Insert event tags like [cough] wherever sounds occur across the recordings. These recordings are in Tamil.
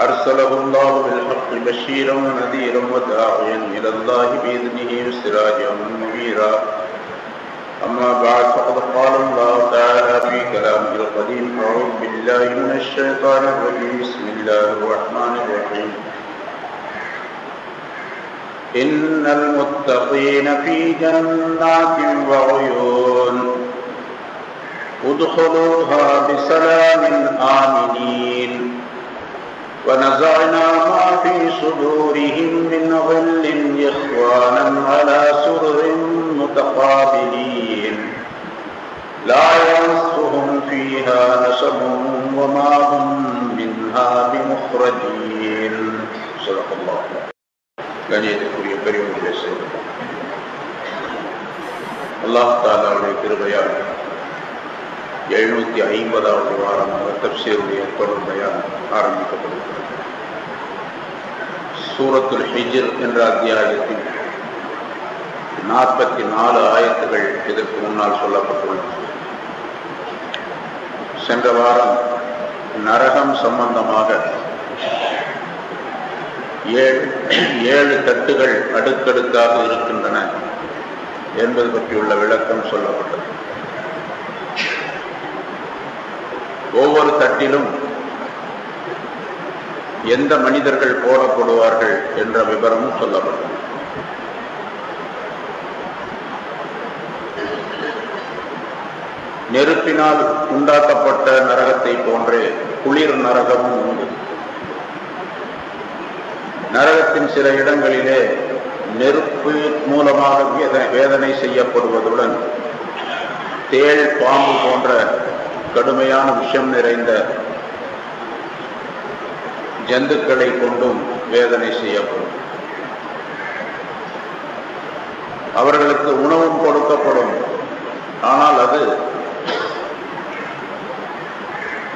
أرسله الله بالحق بشيرا ونذيرا وداعيا إلى الله بإذنه وسراجا منيرا. أما بعد فقد قال الله تعالى في كلامه القديم أعوذ بالله من الشيطان الرجيم. بسم الله الرحمن الرحيم. إن المتقين في جنات وعيون ادخلوها بسلام آمنين. ونزعنا ما في صدورهم من غل إخوانا على سرر متقابلين لا يمسهم فيها نسب وما هم منها بمخرجين صدق الله கணியத்துக்குரிய பெரியவர்களே செய்வது அல்லாஹ் தாலாவுடைய கிருபையால் எழுநூத்தி ஐம்பதாவது வாரமாக தப்சீருடைய தொடர்பையால் ஆரம்பிக்கப்படுகிறது. சூரத்துல் ஹிஜிர் என்ற அத்தியாயத்தின் நாற்பத்தி நாலு ஆயத்துகள் இதற்கு முன்னால் சொல்லப்பட்டுள்ளன சென்ற வாரம் நரகம் சம்பந்தமாக ஏழு ஏழு தட்டுகள் அடுக்கடுக்காக இருக்கின்றன என்பது பற்றியுள்ள விளக்கம் சொல்லப்பட்டது. ஒவ்வொரு தட்டிலும் எந்த மனிதர்கள் போடப்படுவார்கள் என்ற விவரமும் சொல்லப்படும். நெருப்பினால் உண்டாக்கப்பட்ட நரகத்தை போன்றே குளிர் நரகமும் உண்டு. நரகத்தின் சில இடங்களிலே நெருப்பு மூலமாக வேதனை செய்யப்படுவதுடன் தேள் பாம்பு போன்ற கடுமையான விஷம் நிறைந்த ஜந்துக்களை கொண்டும் வேதனை செய்யப்படும். அவர்களுக்கு உணவும் கொடுக்கப்படும். ஆனால் அது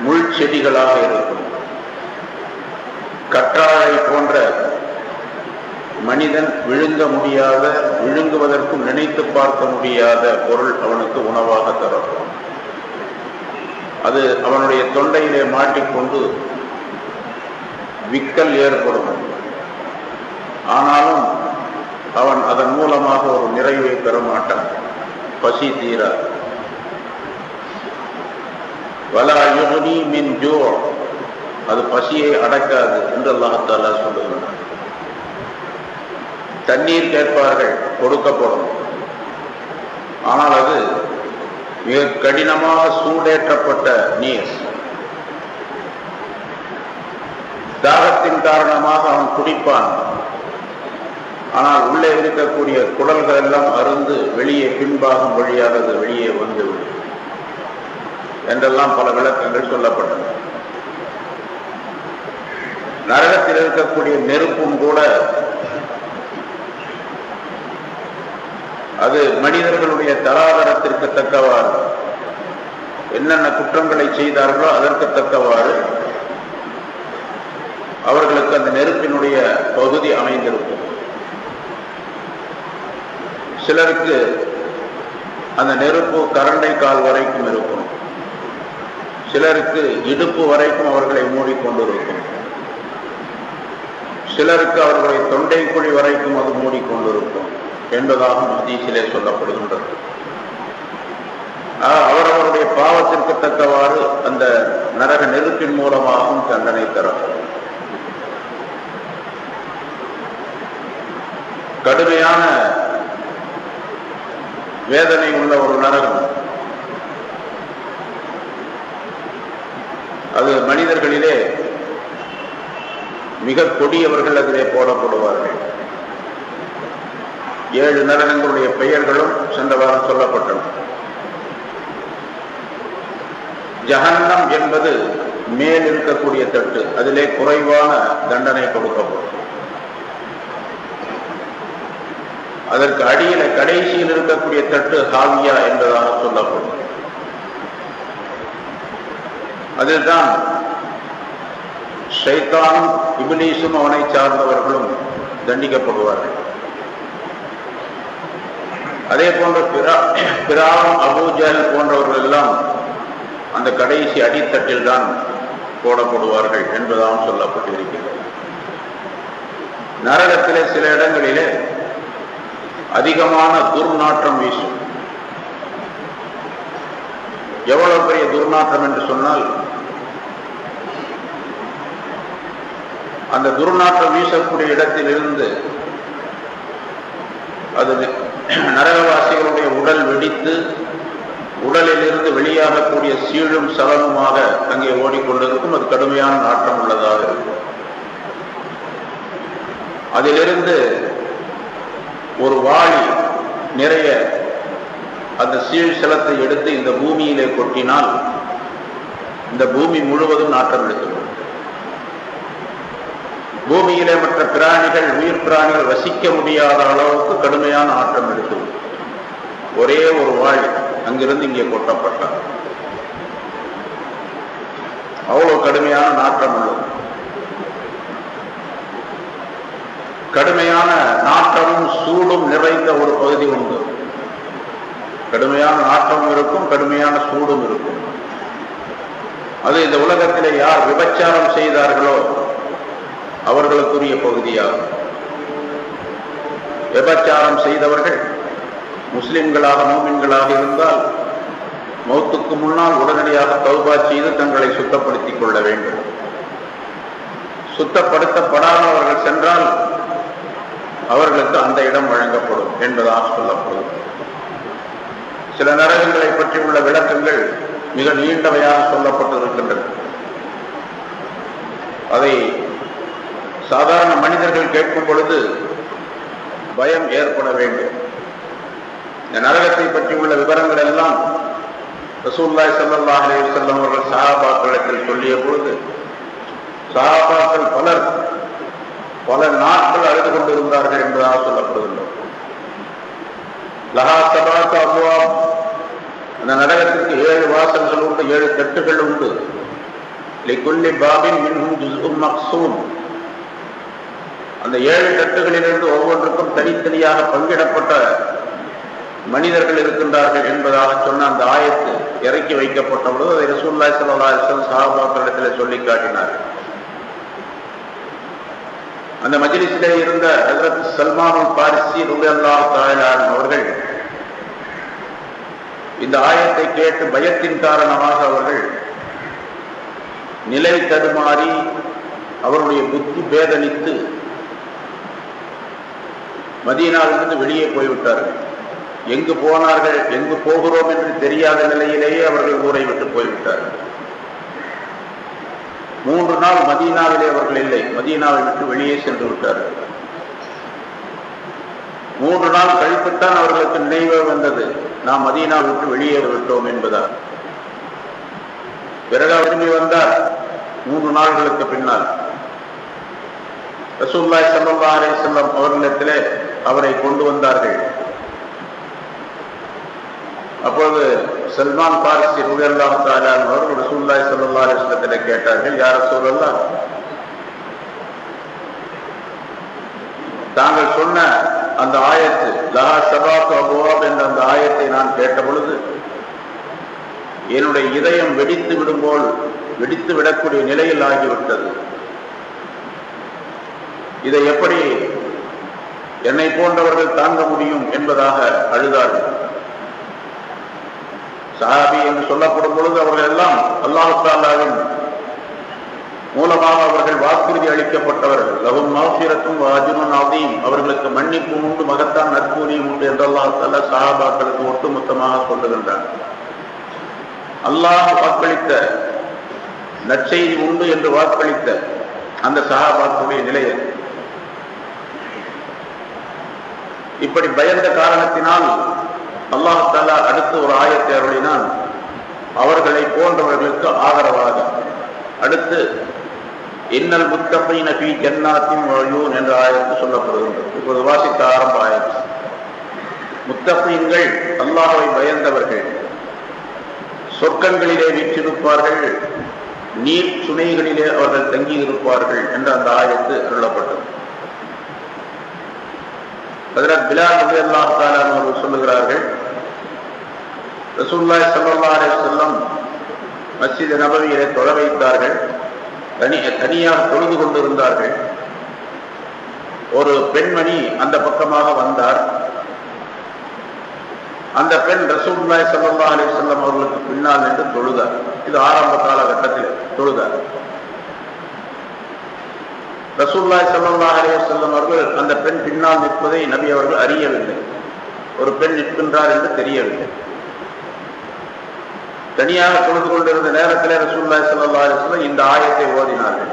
முள் செடிகளாக இருக்கும். கற்றாழை போன்ற மனிதன் விழுங்க முடியாத விழுங்குவதற்கும் நினைத்து பார்க்க முடியாத பொருள் அவனுக்கு உணவாக தரப்படும். அது அவனுடைய தொண்டையிலே மாட்டிக்கொண்டு விக்கல் ஏற்படும். ஆனாலும் அவன் அதன் மூலமாக ஒரு நிறைவை பெற மாட்டான். பசி தீரா வலா யுகனி மின் ஜோ அது பசியை அடக்காது என்று அல்லாஹாலா சொல்லுகிறான். தண்ணீர் கேட்பார்கள் கொடுக்கப்படும். ஆனால் அது மிக கடினமாக சூடேற்றப்பட்ட நீர். தாகத்தின் காரணமாக அவன் குடிப்பான். ஆனால் உள்ளே இருக்கக்கூடிய குடல்கள் எல்லாம் அருந்து வெளியே பின்பாகம் வழியாக அது வெளியே வந்துவிடும் என்றெல்லாம் பல விளக்கங்கள் சொல்லப்பட்டன. நரகத்தில் இருக்கக்கூடிய நெருப்பும் கூட அது மனிதர்களுடைய தராதரத்திற்கு தக்கவாறு. என்னென்ன குற்றங்களை செய்தார்களோ அதற்கு தக்கவாறு. அவர்களுக்கு அந்த நெருப்பினுடைய பகுதி அமைந்திருக்கும். சிலருக்கு அந்த நெருப்பு கரண்டை கால் வரைக்கும் இருக்கும். சிலருக்கு இடுப்பு வரைக்கும் அவர்களை மூடிக்கொண்டிருக்கும். சிலருக்கு அவர்களுடைய தொண்டை குழி வரைக்கும் அது மூடிக்கொண்டிருக்கும். என்பதாகவும் ஹதீஸிலே சொல்லப்படுகின்றது. அவரவருடைய பாவத்திற்கு தக்கவாறு அந்த நரக நெருப்பின் மூலமாகவும் தண்டனை தரப்படும். கடுமையான வேதனை உள்ள ஒரு நரகம். அது மனிதர்களிலே மிக கொடியவர்கள் அதிலே போடப்படுவார்கள். ஏழு நரகங்களுடைய பெயர்களும் சென்ற வாரம் சொல்லப்பட்டன. ஜஹன்னம் என்பது மேல் இருக்கக்கூடிய தட்டு அதிலே குறைவான தண்டனை கொடுக்கப்படும். அதற்கு அடியில கடைசியில் இருக்கக்கூடிய தட்டு ஹாவியா என்பதாக சொல்லப்படும். அதில்தான் ஷைத்தானும் இபிலீஸும் அவனை சார்ந்தவர்களும் தண்டிக்கப்படுவார்கள். அதே போன்ற பிராம் அபூஜல் போன்றவர்கள் எல்லாம் அந்த கடைசி அடித்தட்டில் தான் போடப்படுவார்கள் என்பதாகவும் சொல்லப்பட்டிருக்கிறது. நரகத்திலே சில இடங்களிலே அதிகமான துர்நாற்றம் வீசும். எவ்வளவு பெரிய துர்நாற்றம் என்று சொன்னால் அந்த துர்நாற்றம் வீசக்கூடிய இடத்திலிருந்து அது நரகவாசிகளுடைய உடல் வெடித்து உடலிலிருந்து வெளியாகக்கூடிய சீழும் சலனுமாக அங்கே ஓடிக்கொண்டிருக்கும் அது கடுமையான நாட்டம் உள்ளதாக இருக்கும். அதிலிருந்து ஒரு வாளி நிறைய அந்த சீழ் சலத்தை எடுத்து இந்த பூமியிலே கொட்டினால் இந்த பூமி முழுவதும் நாட்டம் எடுத்துவிடும் பூமியிலே மற்ற பிராணிகள் உயிர் பிராணிகள் வசிக்க முடியாத அளவுக்கு கடுமையான ஆட்டம் எடுத்துவிடும் ஒரே ஒரு வாழ் அங்கிருந்து இங்கே கொட்டப்பட்டார். அவ்வளவு கடுமையான நாற்றம் உள்ளது. கடுமையான நாற்றமும் சூடும் நிறைந்த ஒரு பகுதி உண்டு. கடுமையான நாற்றமும் இருக்கும் கடுமையான சூடும் இருக்கும். அது இந்த உலகத்திலே யார் விபச்சாரம் செய்தார்களோ அவர்களுக்குரிய பகுதியாகும் விபச்சாரம் செய்தவர்கள் முஸ்லிம்களாக மோமின்களாக இருந்தால் மௌத்துக்கு முன்னால் உடனடியாக தௌபா செய்து தங்களை சுத்தப்படுத்திக் கொள்ள வேண்டும். சுத்தப்படுத்தப்படாதவர்கள் சென்றால் அவர்களுக்கு அந்த இடம் வழங்கப்படும் என்பதாக சொல்லப்படும். சில நரகங்களை பற்றி உள்ள விளக்கங்கள் மிக நீண்டவையாக சொல்லப்பட்டிருக்கின்றன. அதை சாதாரண மனிதர்கள் கேட்கும் பொழுது பயம் ஏற்பட வேண்டும். இந்த நரகத்தை பற்றி உள்ள விவரங்கள் எல்லாம் ரசூல்லாய் சல்லாஹ் அலி செல்லம் அவர்கள் சகாபாக்களிடத்தில் சொல்லிய பொழுது சகாபாக்கள் பலர் பல நாட்கள் அழுது கொண்டிருந்தார்கள் என்பதாக சொல்லப்படுகின்றோம் லஹா அந்த நரகத்திற்கு ஏழு வாசல்கள் உண்டு ஏழு தட்டுகள் உண்டு. லிகுல்லி பாபின் மின்ஹும் ஜுஸ்உம் மக்சூம். அந்த ஏழு தட்டுகளிலிருந்து ஒவ்வொன்றுக்கும் தனித்தனியாக பங்கிடப்பட்ட மனிதர்கள் இருக்கின்றார்கள் என்பதாக சொன்ன அந்த ஆயத்து இறக்கி வைக்கப்பட்ட பொழுது அதை ரசூல்லாய் சல்லா அலிஸ்லாம் சஹாபாக்களிடத்தில் சொல்லி காட்டினார். அந்த மஜிலிசிலே இருந்த ஹசரத் சல்மானுல் பாரிசி ருபல்லா தாயலான் அவர்கள் இந்த ஆயத்தை கேட்டு பயத்தின் காரணமாக அவர்கள் நிலை தடுமாறி அவருடைய புத்தி பேதனித்து மதியனாவிலிருந்து வெளியே போய்விட்டார்கள். எங்கு போனார்கள் எங்கு போகிறோம் என்று தெரியாத நிலையிலேயே அவர்கள் ஊரை விட்டு போய்விட்டார்கள். மூன்று நாள் மதீனாவிலே அவர்கள் இல்லை. மதீனாவை விட்டு வெளியே சென்று விட்டார்கள். மூன்று நாள் கழித்துத்தான் அவர்களுக்கு நினைவே வந்தது. நாம் மதீனா விட்டு வெளியே விட்டோம் என்பதால். பிறகு திரும்பி வந்தார். மூன்று நாள்களுக்கு பின்னால். ரசூல்லாய் சல்லா அலி செல்லம் அவர்களிடத்திலே அவரை கொண்டு வந்தார்கள். அப்பொழுது சல்மான் பாரிசி ருகல்லாம் தாலான் அவர்கள் ரசூல்லாய் சல்லா அலிஸ்லத்தில் கேட்டார்கள் யார் சூழல்லா தாங்கள் சொன்ன அந்த ஆயத்து லஹா சபாத் அபுவாப் என்ற அந்த ஆயத்தை நான் கேட்ட பொழுது என்னுடைய இதயம் வெடித்து விடும்போல் வெடித்து விடக்கூடிய நிலையில் ஆகிவிட்டது. இதை எப்படி என்னை போன்றவர்கள் தாங்க முடியும் என்பதாக அழுதார்கள். சஹாபி என்று சொல்லப்படும் பொழுது அவர்கள் எல்லாம் அல்லாஹாலாவின் மூலமாக அவர்கள் வாக்குறுதி அளிக்கப்பட்டவர்கள். லகும் மாசிரத்தும் அஜுனும் அவர்களுக்கு மன்னிப்பு உண்டு மகத்தான் நற்கூலியும் உண்டு என்றெல்லாம் அல்லாஹால சஹாபாக்களுக்கு ஒட்டுமொத்தமாக சொல்லுகின்றார் அல்லாஹ் வாக்களித்த நற்செய்தி உண்டு என்று வாக்களித்த அந்த சஹாபாக்களுடைய நிலையை இப்படி பயந்த காரணத்தினால் அல்லாஹாலா அடுத்து ஒரு ஆயத்தை அருளினான். அவர்களை போன்றவர்களுக்கு ஆதரவாக. அடுத்து இன்னல் முத்தப்பை நபி ஜன்னாத்தின் வழியூன் என்ற ஆயத்து சொல்லப்படுகின்றது இப்போது வாசித்த ஆரம்ப ஆயத்து. முத்தப்பீன்கள் அல்லாஹை பயந்தவர்கள். சொர்க்கங்களிலே வீற்றிருப்பார்கள். நீர் சுனைகளிலே அவர்கள் தங்கியிருப்பார்கள் என்று அந்த ஆயத்து அருளப்பட்டது. அதனால் பிலால் நபி அல்லாஹ் தாலான் அவர்கள் சொல்லுகிறார்கள் ரசூல்லாய் சல்லா செல்லம் மஸ்ஜித் நபவியிலே தொழ வைத்தார்கள் தனி தனியாக தொழுது கொண்டிருந்தார்கள். ஒரு பெண்மணி அந்த பக்கமாக வந்தார். அந்த பெண் ரசூல்லாய் சல்லா அலி செல்லம் அவர்களுக்கு பின்னால் நின்று தொழுதார். இது ஆரம்ப காலகட்டத்தில் தொழுதார். ரசூல்லாய் சல்லா அலி செல்லம் அவர்கள் அந்த பெண் பின்னால் நிற்பதை நபி அவர்கள் அறியவில்லை. ஒரு பெண் நிற்கின்றார் என்று தெரியவில்லை. தனியாக தொழுது கொண்டிருந்த நேரத்தில் ரசூல்லாய் சல்லா அலி செல்லம் இந்த ஆயத்தை ஓதினார்கள்.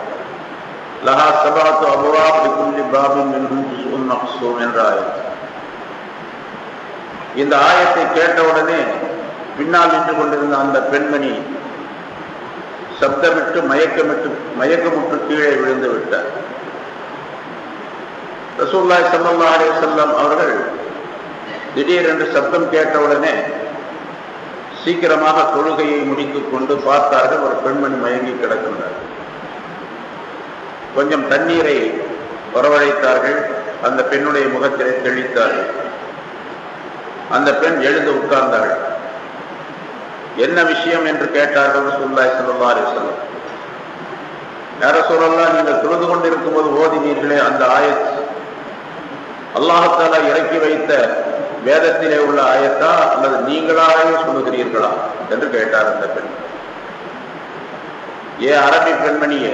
லஹா சபாத்து அபுரா குல்லி பாபின் மின்ஹும் மக்சூம் என்ற ஆயத்தை இந்த ஆயத்தை கேட்டவுடனே பின்னால் நின்று கொண்டிருந்த அந்த பெண்மணி சப்தமிட்டு மயக்கமிட்டு மயக்கமுற்று கீழே விழுந்து விட்டார். ரசூல்லாய் சல்லா அலி செல்லம் அவர்கள் திடீரென்று சப்தம் கேட்டவுடனே சீக்கிரமாக தொழுகையை முடித்துக் கொண்டு பார்த்தார்கள். ஒரு பெண்மணி மயங்கி கிடக்கின்றார். கொஞ்சம் தண்ணீரை வரவழைத்தார்கள். அந்த பெண்ணுடைய முகத்திலே தெளித்தார்கள். அந்த பெண் எழுந்து உட்கார்ந்தாள். என்ன விஷயம் என்று கேட்டார்கள் சுல்லாய் சொல்லா அலிசல்லம் யார சூழல்லாம் நீங்கள் தொழுது கொண்டிருக்கும் போது ஓதினீர்களே அந்த ஆயத் அல்லாஹாலா இறக்கி வைத்த வேதத்திலே உள்ள ஆயத்தா அல்லது நீங்களாகவே சொல்லுகிறீர்களா என்று கேட்டார் அந்த பெண். ஏ அரபி பெண்மணியே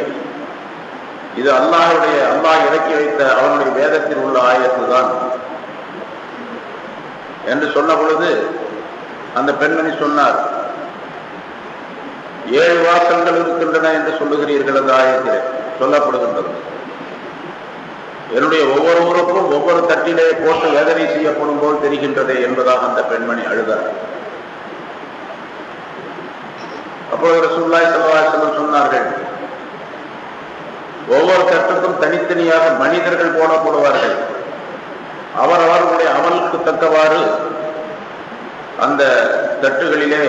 இது அல்லாஹுடைய அல்லாஹ் இறக்கி வைத்த அவனுடைய வேதத்தில் உள்ள ஆயத்து தான். என்று சொன்ன பொழுது அந்த பெண்மணி சொன்னார் ஏழு வாசல்கள் இருக்கின்றன என்று சொல்லுகிறீர்கள் அந்த ஆயத்தில் சொல்லப்படுகின்றது. என்னுடைய ஒவ்வொரு ஒவ்வொருவருக்கும் ஒவ்வொரு தட்டிலே போட்டு வேதனை செய்யப்படும் போல் தெரிகின்றது என்பதாக அந்த பெண்மணி அழுதார். அப்பொழுது சுல்லாய் செல்வாசலம் சொன்னார்கள் ஒவ்வொரு தட்டுக்கும் தனித்தனியாக மனிதர்கள் போடப்படுவார்கள். அவர் அவர்களுடைய அமலுக்கு தக்கவாறு அந்த தட்டுகளிலே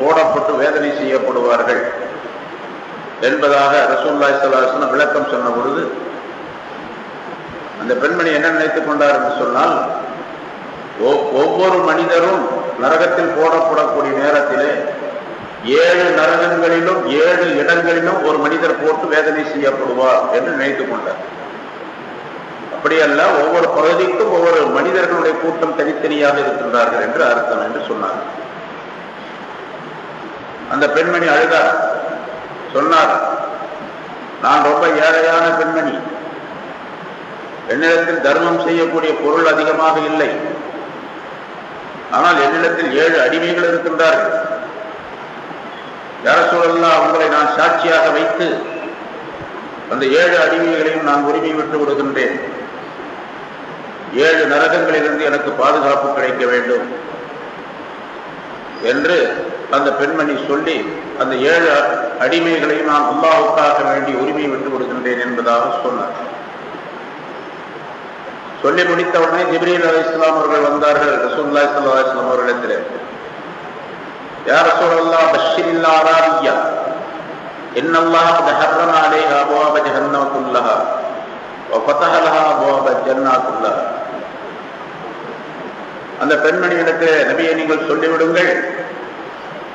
போடப்பட்டு வேதனை செய்யப்படுவார்கள் என்பதாக ரசூல்லாய் சலாசன விளக்கம் சொன்ன பொழுது அந்த பெண்மணி என்ன நினைத்துக் கொண்டார் என்று சொன்னால் ஒவ்வொரு மனிதரும் நரகத்தில் போடப்படக்கூடிய நேரத்திலே ஏழு நரகங்களிலும் ஏழு இடங்களிலும் ஒரு மனிதர் போட்டு வேதனை செய்யப்படுவார் என்று நினைத்துக் கொண்டார். அப்படியல்ல ஒவ்வொரு பகுதிக்கும் ஒவ்வொரு மனிதர்களுடைய கூட்டம் தனித்தனியாக இருக்கின்றார்கள் என்று அர்த்தம் என்று சொன்னார். அந்த பெண்மணி அழுதார். சொன்னார் நான் ரொம்ப ஏழையான பெண்மணி. என்னிடத்தில் தர்மம் செய்யக்கூடிய பொருள் அதிகமாக இல்லை. ஆனால் என்னிடத்தில் ஏழு அடிமைகள் இருக்கின்றார்கள். யார சூழல்லாம் நான் சாட்சியாக வைத்து அந்த ஏழு அடிமைகளையும் நான் உரிமை விட்டு விடுகின்றேன். ஏழு நரகங்களிலிருந்து எனக்கு பாதுகாப்பு கிடைக்க வேண்டும் என்று அந்த பெண்மணி சொல்லி அந்த ஏழு அடிமைகளையும் நான் அல்லாவுக்காக வேண்டி உரிமை விட்டு விடுகின்றேன் என்பதாக சொன்னார். சொல்லி முடித்த உடனே ஜிப்ரீல் அலி இஸ்லாம் அவர்கள் வந்தார்கள். ரசூல்லா சல்லா இஸ்லாம் அவர்களிடத்தில். யார் சூழல்லா பஷிரில்லாரியா என்னல்லாஹ் ஹர்ரன் அலேஹ அபுவாப ஜஹன்னத்துல்லஹா ஃபதஹலஹா அபுவாப ஜன்னாத்துல்லஹா அந்த பெண்மணியிடத்து நபியை நீங்கள் சொல்லிவிடுங்கள்.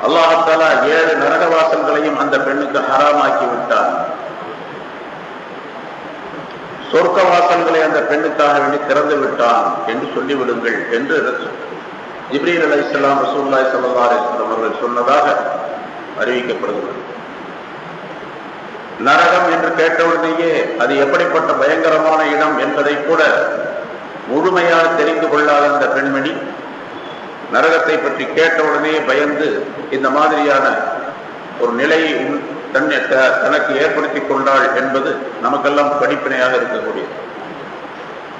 அல்லாஹாலா ஏழு நரக வாசல்களையும் அந்த பெண்ணுக்கு ஹராமாக்கி விட்டான். சொர்க்க வாசல்களை அந்த பெண்ணுக்காக வேண்டி திறந்து விட்டான் என்று சொல்லிவிடுங்கள் என்று ஜிப்ரீல் அலி இஸ்லாம் ரசூல்லாய் சல்லா அவர்கள் சொன்னதாக அறிவிக்கப்படுகிறது. நரகம் என்று கேட்டவுடனேயே அது எப்படிப்பட்ட பயங்கரமான இடம் என்பதை கூட முழுமையாக தெரிந்து கொள்ளாத அந்த பெண்மணி நரகத்தை பற்றி கேட்டவுடனே பயந்து இந்த மாதிரியான ஒரு நிலையை தன்னை தனக்கு ஏற்படுத்திக் கொண்டாள் என்பது நமக்கெல்லாம் படிப்பினையாக இருக்கக்கூடியது.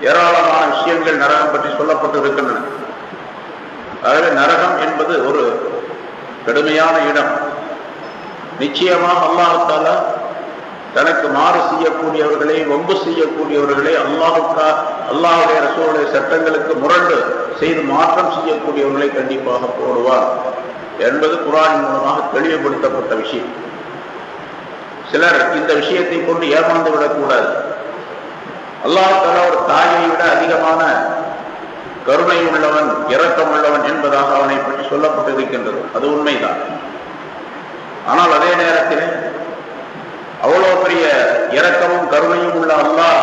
ஏராளமான விஷயங்கள் நரகம் பற்றி சொல்லப்பட்டு இருக்கின்றன ஆகவே நரகம் என்பது ஒரு கடுமையான இடம். நிச்சயமாக அல்லாஹால தனக்கு மாறு செய்யக்கூடியவர்களை வம்பு செய்யக்கூடியவர்களை அல்லாஹுக்கா அல்லாஹுடைய ரசூலுடைய சட்டங்களுக்கு முரண்டு செய்து மாற்றம் செய்யக்கூடியவர்களை கண்டிப்பாக போடுவார் என்பது குரானின் மூலமாக தெளிவுபடுத்தப்பட்ட விஷயம். சிலர் இந்த விஷயத்தை கொண்டு ஏமாந்து விடக்கூடாது. அல்லாஹால ஒரு தாயை விட அதிகமான கருணை உள்ளவன் இரக்கம் உள்ளவன் என்பதாக அவனை பற்றி சொல்லப்பட்டிருக்கின்றது. அது உண்மைதான். ஆனால் அதே நேரத்தில் அவ்வளவு பெரிய இரக்கமும் கருணையும் உள்ள அல்லாஹ்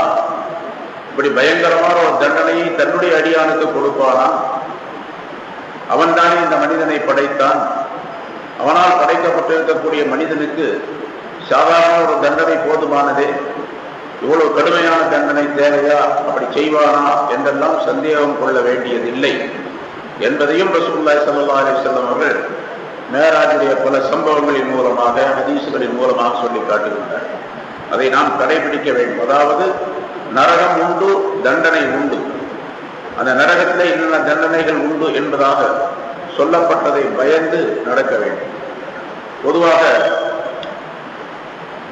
இப்படி பயங்கரமான ஒரு தண்டனையை தன்னுடைய அடியானுக்கு கொடுப்பானா? அவன்தானே இந்த மனிதனை படைத்தான். அவனால் படைக்கப்பட்டிருக்கக்கூடிய மனிதனுக்கு சாதாரண ஒரு தண்டனை போதுமானதே? இவ்வளவு கடுமையான தண்டனை தேவையா? அப்படி செய்வானா? என்றெல்லாம் சந்தேகம் கொள்ள வேண்டியதில்லை. என்பதையும் ரசூல்லாய் சல்லா அலிசல்லம் அவர்கள் மேராஜுடைய பல சம்பவங்களின் மூலமாக ஹதீசுகளின் மூலமாக சொல்லி காட்டுகின்றார். அதை நாம் கடைபிடிக்க வேண்டும். அதாவது நரகம் உண்டு தண்டனை உண்டு. அந்த நரகத்தில் என்னென்ன தண்டனைகள் உண்டு என்பதாக சொல்லப்பட்டதை பயந்து நடக்க வேண்டும். பொதுவாக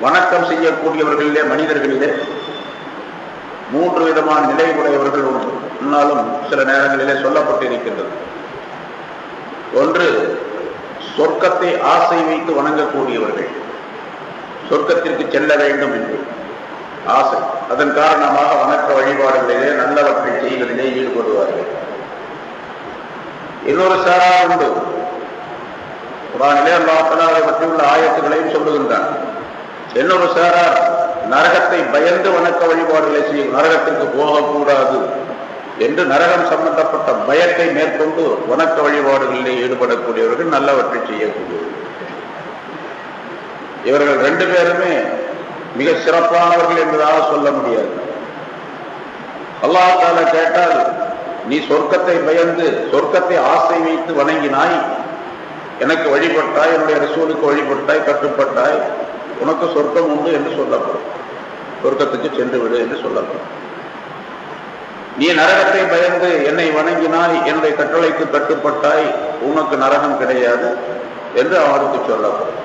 வணக்கம் செய்யக்கூடியவர்களிலே மனிதர்களிலே மூன்று விதமான நிலை உடையவர்கள் உண்டு முன்னாலும் சில நேரங்களிலே சொல்லப்பட்டிருக்கின்றது. ஒன்று சொர்க்கத்தை ஆசை வைத்து வணங்கக்கூடியவர்கள். சொர்க்கத்திற்கு செல்ல வேண்டும் என்று. ஆசை. அதன் காரணமாக வணக்க வழிபாடுகளிலே நல்லவற்றை செய்வதிலே ஈடுபடுவார்கள். இன்னொரு சாரா உண்டு. குரானிலே அல்லாஹலா பற்றியுள்ள ஆயத்துகளையும் சொல்லுகின்றான். இன்னொரு சாரார் நரகத்தை பயந்து வணக்க வழிபாடுகளை செய்யும் நரகத்திற்கு போகக்கூடாது என்று நரகம் சம்பந்தப்பட்ட பயத்தை மேற்கொண்டு வணக்க வழிபாடுகளிலே ஈடுபடக்கூடியவர்கள் நல்லவற்றை செய்யக்கூடியவர்கள். இவர்கள் ரெண்டு பேருமே மிக சிறப்பானவர்கள் என்பதாக சொல்ல முடியாது. அல்லாஹால கேட்டால் நீ சொர்க்கத்தை பயந்து சொர்க்கத்தை ஆசை வைத்து வணங்கினாய் எனக்கு வழிபட்டாய் என்னுடைய ரசூலுக்கு வழிபட்டாய் கட்டுப்பட்டாய் உனக்கு சொர்க்கம் உண்டு என்று சொல்லப்படும். சொர்க்கத்துக்கு சென்று விடு என்று சொல்லப்படும். நீ நரகத்தை பயந்து என்னை வணங்கினாய் என்னுடைய கட்டளைக்கு கட்டுப்பட்டாய் உனக்கு நரகம் கிடையாது என்று அவருக்கு சொல்லப்படும்.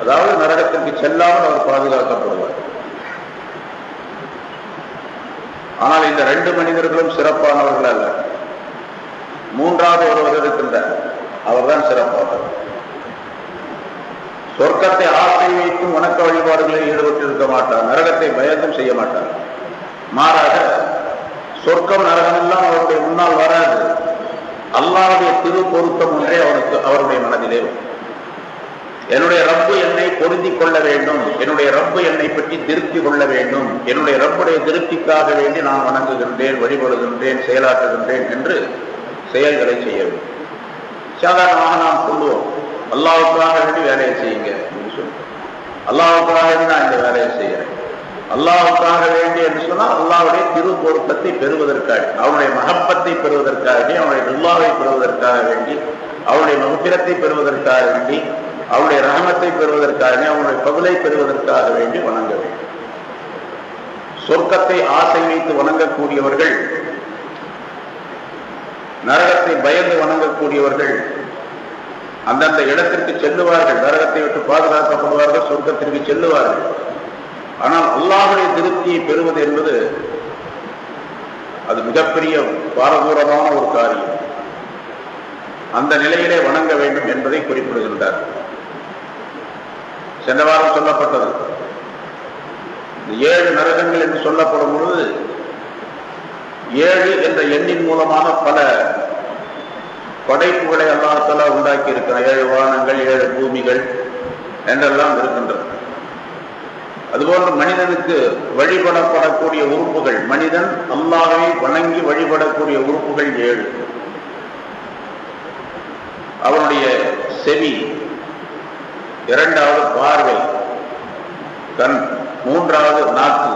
அதாவது நரகத்திற்கு செல்லாமல் அவர் பாதுகாக்கப்படுவார். ஆனால் இந்த ரெண்டு மனிதர்களும் சிறப்பானவர்கள் அல்ல. மூன்றாவது ஒருவர் இருக்கின்றார். அவர்தான் சிறப்பானவர். சொர்க்கத்தை ஆசை வைத்தும் வணக்க வழிபாடுகளில் ஈடுபட்டிருக்க மாட்டார். நரகத்தை பயந்தும் செய்ய மாட்டார். மாறாக சொர்க்கம் நரகம் எல்லாம் அவருடைய முன்னால் வராது. அல்லாவுடைய திரு பொருத்தம் ஒன்றே அவனுக்கு அவருடைய மனதிலே என்னுடைய ரப்பு என்னை பொருந்தி கொள்ள வேண்டும். என்னுடைய ரப்பு என்னை பற்றி திருப்தி கொள்ள வேண்டும். என்னுடைய ரப்புடைய திருப்திக்காக வேண்டி நான் வணங்குகின்றேன் வழிபடுகின்றேன் செயலாற்றுகின்றேன் என்று செயல்களை செய்ய வேண்டும். சாதாரணமாக நாம் சொல்லுவோம் அல்லாவுக்காக வேண்டி வேலையை செய்யுங்க என்று அல்லாவுக்காக நான் இந்த வேலையை செய்கிறேன் அல்லாவுக்காக வேண்டி என்று சொன்னால் அல்லாவுடைய திரு பொருத்தத்தை பெறுவதற்காக அவனுடைய மகப்பத்தை பெறுவதற்காக வேண்டி அவனுடைய நுல்லாவை பெறுவதற்காக வேண்டி அவனுடைய மகுப்பிரத்தை பெறுவதற்காக வேண்டி அவனுடைய ரகமத்தை பெறுவதற்காக அவனுடைய பகுலை பெறுவதற்காக வேண்டி வணங்க வேண்டும். சொர்க்கத்தை ஆசை வைத்து வணங்கக்கூடியவர்கள் நரகத்தை பயந்து வணங்கக்கூடியவர்கள் அந்தந்த இடத்திற்கு செல்லுவார்கள். நரகத்தை விட்டு பாதுகாக்கப்படுவார்கள் சொர்க்கத்திற்கு செல்லுவார்கள். ஆனால் அல்லாஹுடைய திருப்தியை பெறுவது என்பது அது மிகப்பெரிய பாரதூரமான ஒரு காரியம். அந்த நிலையிலே வணங்க வேண்டும் என்பதை குறிப்பிடுகின்றார். சென்ற வாரம் சொல்லப்பட்டது. இந்த ஏழு நரகங்கள் என்று சொல்லப்படும் பொழுது ஏழு என்ற எண்ணின் மூலமான பல படைப்புகளை அல்லாஹால உண்டாக்கி இருக்கிறார் ஏழு வானங்கள் ஏழு பூமிகள் என்றெல்லாம் இருக்கின்றது. அதுபோன்று மனிதனுக்கு வழிபடப்படக்கூடிய உறுப்புகள் மனிதன் அல்லாவை வணங்கி வழிபடக்கூடிய உறுப்புகள் ஏழு. அவனுடைய செவி இரண்டாவது பார்வை கண் மூன்றாவது நாக்கு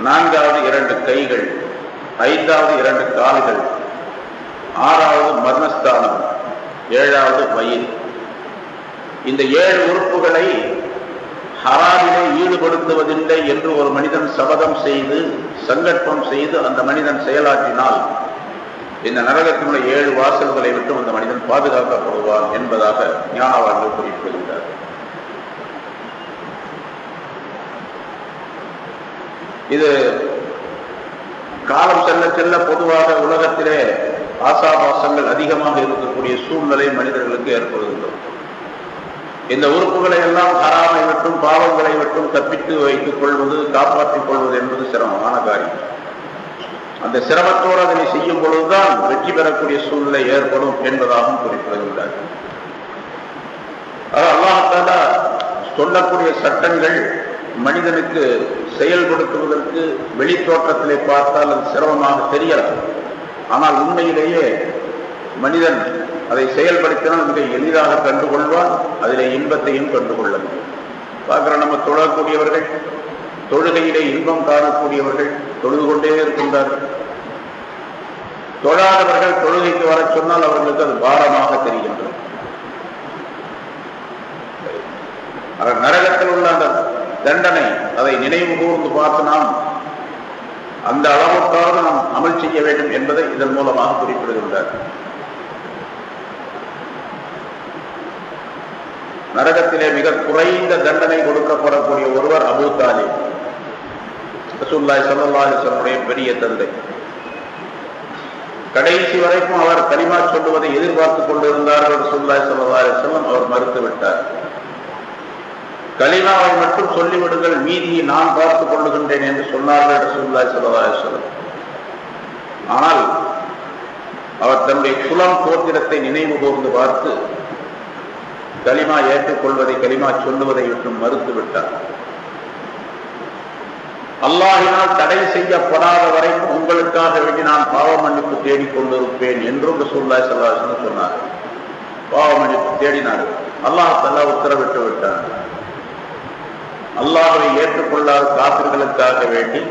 நான்காவது இரண்டு கைகள் ஐந்தாவது இரண்டு கால்கள் ஆறாவது மர்மஸ்தானம் ஏழாவது வயிறு இந்த ஏழு உறுப்புகளை ஹராமிலே ஈடுபடுத்துவதில்லை என்று ஒரு மனிதன் சபதம் செய்து சங்கல்பம் செய்து அந்த மனிதன் செயலாற்றினால் இந்த நரகத்தினுடைய ஏழு வாசல்களை விட்டு அந்த மனிதன் பாதுகாக்கப்படுவான் என்பதாக ஞானவான்கள் குறிப்பிடுகின்றார் இது காலம் செல்ல செல்ல பொதுவாக உலகத்திலே ஆசாபாசங்கள் அதிகமாக இருக்கக்கூடிய சூழ்நிலை மனிதர்களுக்கு ஏற்படுகின்றது. இந்த உறுப்புகளை எல்லாம் ஹராமை விட்டும் பாவங்களை விட்டும் தப்பித்து வைத்துக் கொள்வது காப்பாற்றிக் கொள்வது என்பது சிரமமான காரியம். அந்த சிரமத்தோடு அதனை செய்யும் பொழுதுதான் வெற்றி பெறக்கூடிய சூழ்நிலை ஏற்படும் என்பதாகவும் குறிப்பிடுகின்றார். அல்லாஹால சொல்லக்கூடிய சட்டங்கள் மனிதனுக்கு செயல்படுத்துவதற்கு வெளித்தோற்றத்திலே பார்த்தால் அது சிரமமாக தெரியலாம் ஆனால் உண்மையிலேயே மனிதன் அதை செயல்படுத்தினால் மிக எளிதாக கண்டுகொள்வான் அதிலே இன்பத்தையும் கண்டுகொள்ள முடியும். பார்க்கிற நம்ம தொழக்கூடியவர்கள் தொழுகையிலே இன்பம் காணக்கூடியவர்கள் தொழுது கொண்டே இருக்கின்றார்கள். தொழாதவர்கள் தொழுகைக்கு வர சொன்னால் அவர்களுக்கு அது பாரமாக தெரிகின்றது. நரகத்தில் உள்ள அந்த தண்டனை அதை நினைவு கூர்ந்து பார்த்து நாம் அந்த அளவுக்காக நாம் அமல் செய்ய வேண்டும் என்பதை இதன் மூலமாக குறிப்பிடுகின்றார். நரகத்திலே மிக குறைந்த தண்டனை கொடுக்கப்படக்கூடிய ஒருவர் அபு தாலிப். ரசூல்லாய் பெரிய தந்தை. கடைசி வரைக்கும் அவர் கலிமா சொல்லுவதை எதிர்பார்த்துக் கொண்டிருந்தார்கள் ரசூல்லாய் சல்லாஹிசல்லம் அவர் மறுத்து விட்டார் கலிமாவை மட்டும் சொல்லிவிடுங்கள் மீதியை நான் பார்த்துக் கொள்ளுகின்றேன் என்று சொன்னார்கள் ரசூல்லாய் சல்லாஹிசல்லம் ஆனால் அவர் தன்னுடைய குலம் கோத்திரத்தை நினைவு கூர்ந்து பார்த்து கலிமா ஏற்றுக்கொள்வதை கலிமா சொல்லுவதை விட்டு மறுத்து விட்டார் அல்லாஹினால் தடை செய்யப்படாத வரைக்கும் உங்களுக்காக வேண்டி நான் பாவ மன்னிப்பு தேடிக் கொண்டிருப்பேன் என்றும் ரசூல்லாய் சல்லாஹன் சொன்னார் பாவ மன்னிப்பு தேடினார் அல்லாஹ் தல்லா உத்தரவிட்டு விட்டார் அல்லாஹை ஏற்றுக்கொள்ளாத காப்பிர்களுக்காக வேண்டி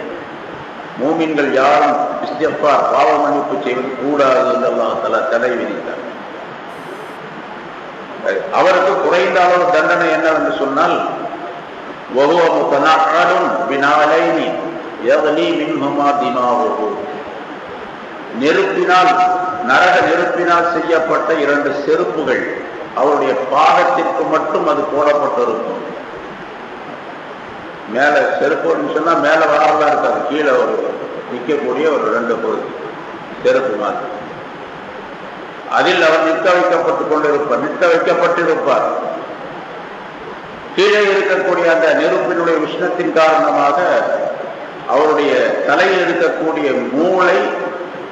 மூமின்கள் யாரும் இஸ்தியப்பார் பாவ மன்னிப்பு செய்வது கூடாது என்று அல்லாஹ் தடை விதித்தார். அவருக்கு குறைந்த அளவு தண்டனை என்னவென்று சொன்னால் நெருப்பினால் நரக நெருப்பினால் செய்யப்பட்ட இரண்டு செருப்புகள் அவருடைய பாகத்திற்கு மட்டும் அது போடப்பட்டிருக்கும். மேல செருப்புன்னு சொன்னா மேல வரலாம் இருக்காது. கீழே ஒரு நிற்கக்கூடிய ஒரு ரெண்டு பொருள் செருப்பு மாதிரி. அதில் அவர் நிற்க வைக்கப்பட்டுக் கொண்டிருப்பார். நிற்க வைக்கப்பட்டிருப்பார். கீழே இருக்கக்கூடிய அந்த நெருப்பினுடைய உஷ்ணத்தின் காரணமாக அவருடைய தலையில் இருக்கக்கூடிய மூளை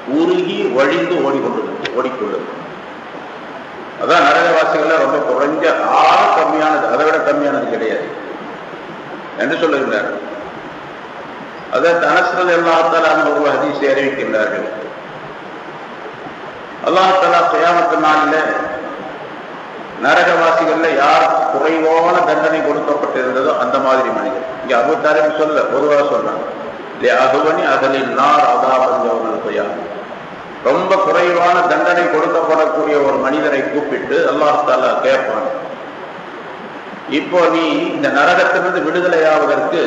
உருகி வழிந்து ஓடிக்கொண்டிருக்கு ஓடிக்கொள்ளுது அதான் நரகவாசிகள் ரொம்ப குறைஞ்ச ஆறு கம்மியானது. அதை விட கம்மியானது கிடையாது. என்று சொல்லுகின்றார். அதான் தனசுறது எல்லாத்தால் ஒரு ஹதீஸை அறிவிக்கின்றார்கள். அல்லாஹாலா சுயாமத்து நாளில் நரகவாசிகள்ல யார் குறைவான தண்டனை கொடுக்கப்பட்டிருந்ததோ அந்த மாதிரி மனிதர். இங்க அபுத்தாரின்னு சொல்ல பொதுவாக சொல்றாங்க. அகுவனி அகலின் நார் அதாபஞ்சவர்கள் ரொம்ப குறைவான தண்டனை கொடுக்கப்படக்கூடிய ஒரு மனிதரை கூப்பிட்டு அல்லாஹாலா கேட்பான் இப்போ நீ இந்த நரகத்திலிருந்து விடுதலையாவதற்கு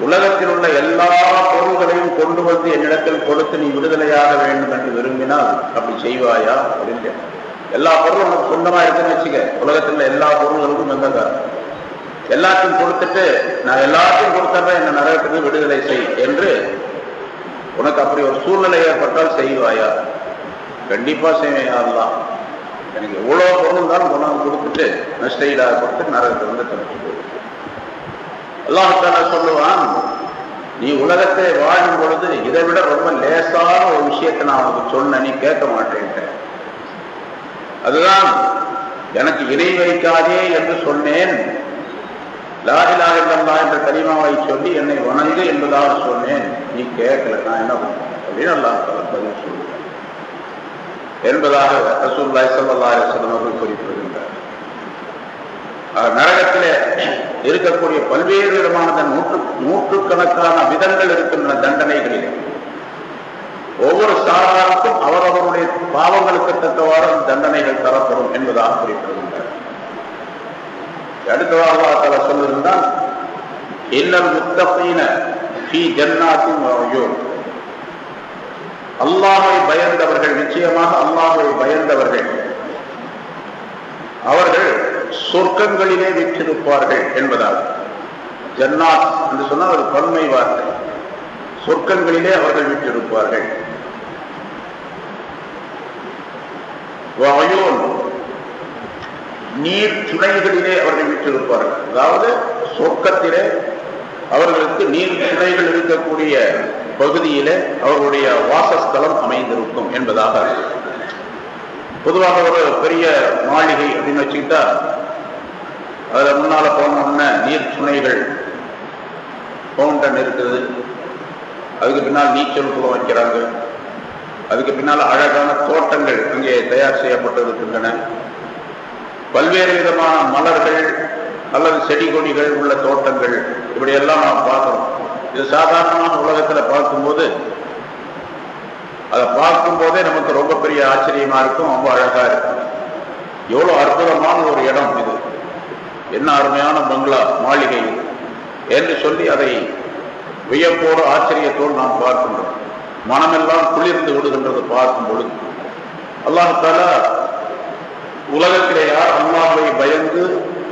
உலகத்தில் உள்ள எல்லா பொருள்களையும் கொண்டு வந்து என்னிடத்தில் கொடுத்து நீ விடுதலையாக வேண்டும் என்று விரும்பினால் அப்படி செய்வாயா? அப்படின்னு எல்லா பொருளும் உனக்கு சொந்தமா இருக்குன்னு வச்சுக்க. உலகத்தில் எல்லா பொருள்களுக்கும் சொந்தக்காரன். எல்லாத்தையும் கொடுத்துட்டு நான் எல்லாத்தையும் கொடுத்துட்றேன் என்ன நரகத்திலிருந்து விடுதலை செய் என்று உனக்கு அப்படி ஒரு சூழ்நிலை ஏற்பட்டால் செய்வாயா? கண்டிப்பா செய்வேன் செய்வையா எனக்கு எவ்வளவு பொருள் இருந்தாலும் கொண்டாந்து கொடுத்துட்டு நஷ்டஈடாக கொடுத்து நரகத்தை வந்து தடுத்து அல்லாஹால சொல்லுவான் நீ உலகத்தை வாழும் பொழுது இதை விட ரொம்ப லேசான ஒரு விஷயத்தை நான் உனக்கு சொன்ன நீ கேட்க மாட்டேன்ட்ட. அதுதான் எனக்கு இணை வைக்காதே என்று சொன்னேன். லாகிலாகில்லா என்ற கனிமாவை சொல்லி என்னை வணங்கு என்பதாக சொன்னேன். நீ கேட்கல நான் என்ன பண்ணேன் அப்படின்னு அல்லாஹ் பதில் சொல்லுவேன். என்பதாக ரசூல்லாய் சல்லா அவர்கள் குறிப்பிடுகின்றார். நரகத்திலே இருக்கக்கூடிய பல்வேறு விதமான நூற்று நூற்றுக்கணக்கான விதங்கள் இருக்கின்றன தண்டனைகளில். ஒவ்வொரு சாராருக்கும் அவரவருடைய பாவங்களுக்கு தக்கவாறு தண்டனைகள் தரப்படும் என்பதாக குறிப்பிடுகின்றார். அடுத்ததாக சொல்லியிருந்தால் இன்னல் முத்தப்பீன ஃபி ஜன்னாத்தின் அல்லாஹை பயந்தவர்கள் நிச்சயமாக அல்லாஹை பயந்தவர்கள். அவர்கள் சொர்க்கங்களிலே வீற்றிருப்பார்கள் என்பதால். ஜன்னாத் என்று சொன்னால் ஒரு பன்மை வார்த்தை. சொர்க்கங்களிலே அவர்கள் வீற்றிருப்பார்கள். வயோன் நீர் துணைகளிலே அவர்கள் விட்டிருப்பார்கள் அதாவது சொர்க்கத்திலே அவர்களுக்கு நீர் துணைகள் இருக்கக்கூடிய பகுதியிலே அவர்களுடைய வாசஸ்தலம் அமைந்திருக்கும் என்பதாக பொதுவாக ஒரு பெரிய மாளிகை அப்படின்னு வச்சுக்கிட்டா அதுல முன்னால போனோம்னா நீர் துணைகள் ஃபவுண்டன் இருக்குது. அதுக்கு பின்னால் நீச்சல் குளம் வைக்கிறாங்க. அதுக்கு பின்னால் அழகான தோட்டங்கள் அங்கே தயார் செய்யப்பட்டிருக்கின்றன. பல்வேறு விதமான மலர்கள் அல்லது செடி கொடிகள் உள்ள தோட்டங்கள் இப்படியெல்லாம் நாம் பார்க்கிறோம். இது சாதாரணமான உலகத்தில் பார்க்கும்போது அதை பார்க்கும் போதே நமக்கு ரொம்ப பெரிய ஆச்சரியமா இருக்கும் ரொம்ப அழகா இருக்கும். எவ்வளவு அற்புதமான ஒரு இடம் இது. என்ன அருமையான பங்களா மாளிகை. என்று சொல்லி அதை வியப்போடு ஆச்சரியத்தோடு நாம் பார்க்கின்றோம். மனமெல்லாம் குளிர்ந்து விடுகின்றது பார்க்கும் பொழுது அல்லாஹால உலகத்திலே யார் அல்லாஹை பயந்து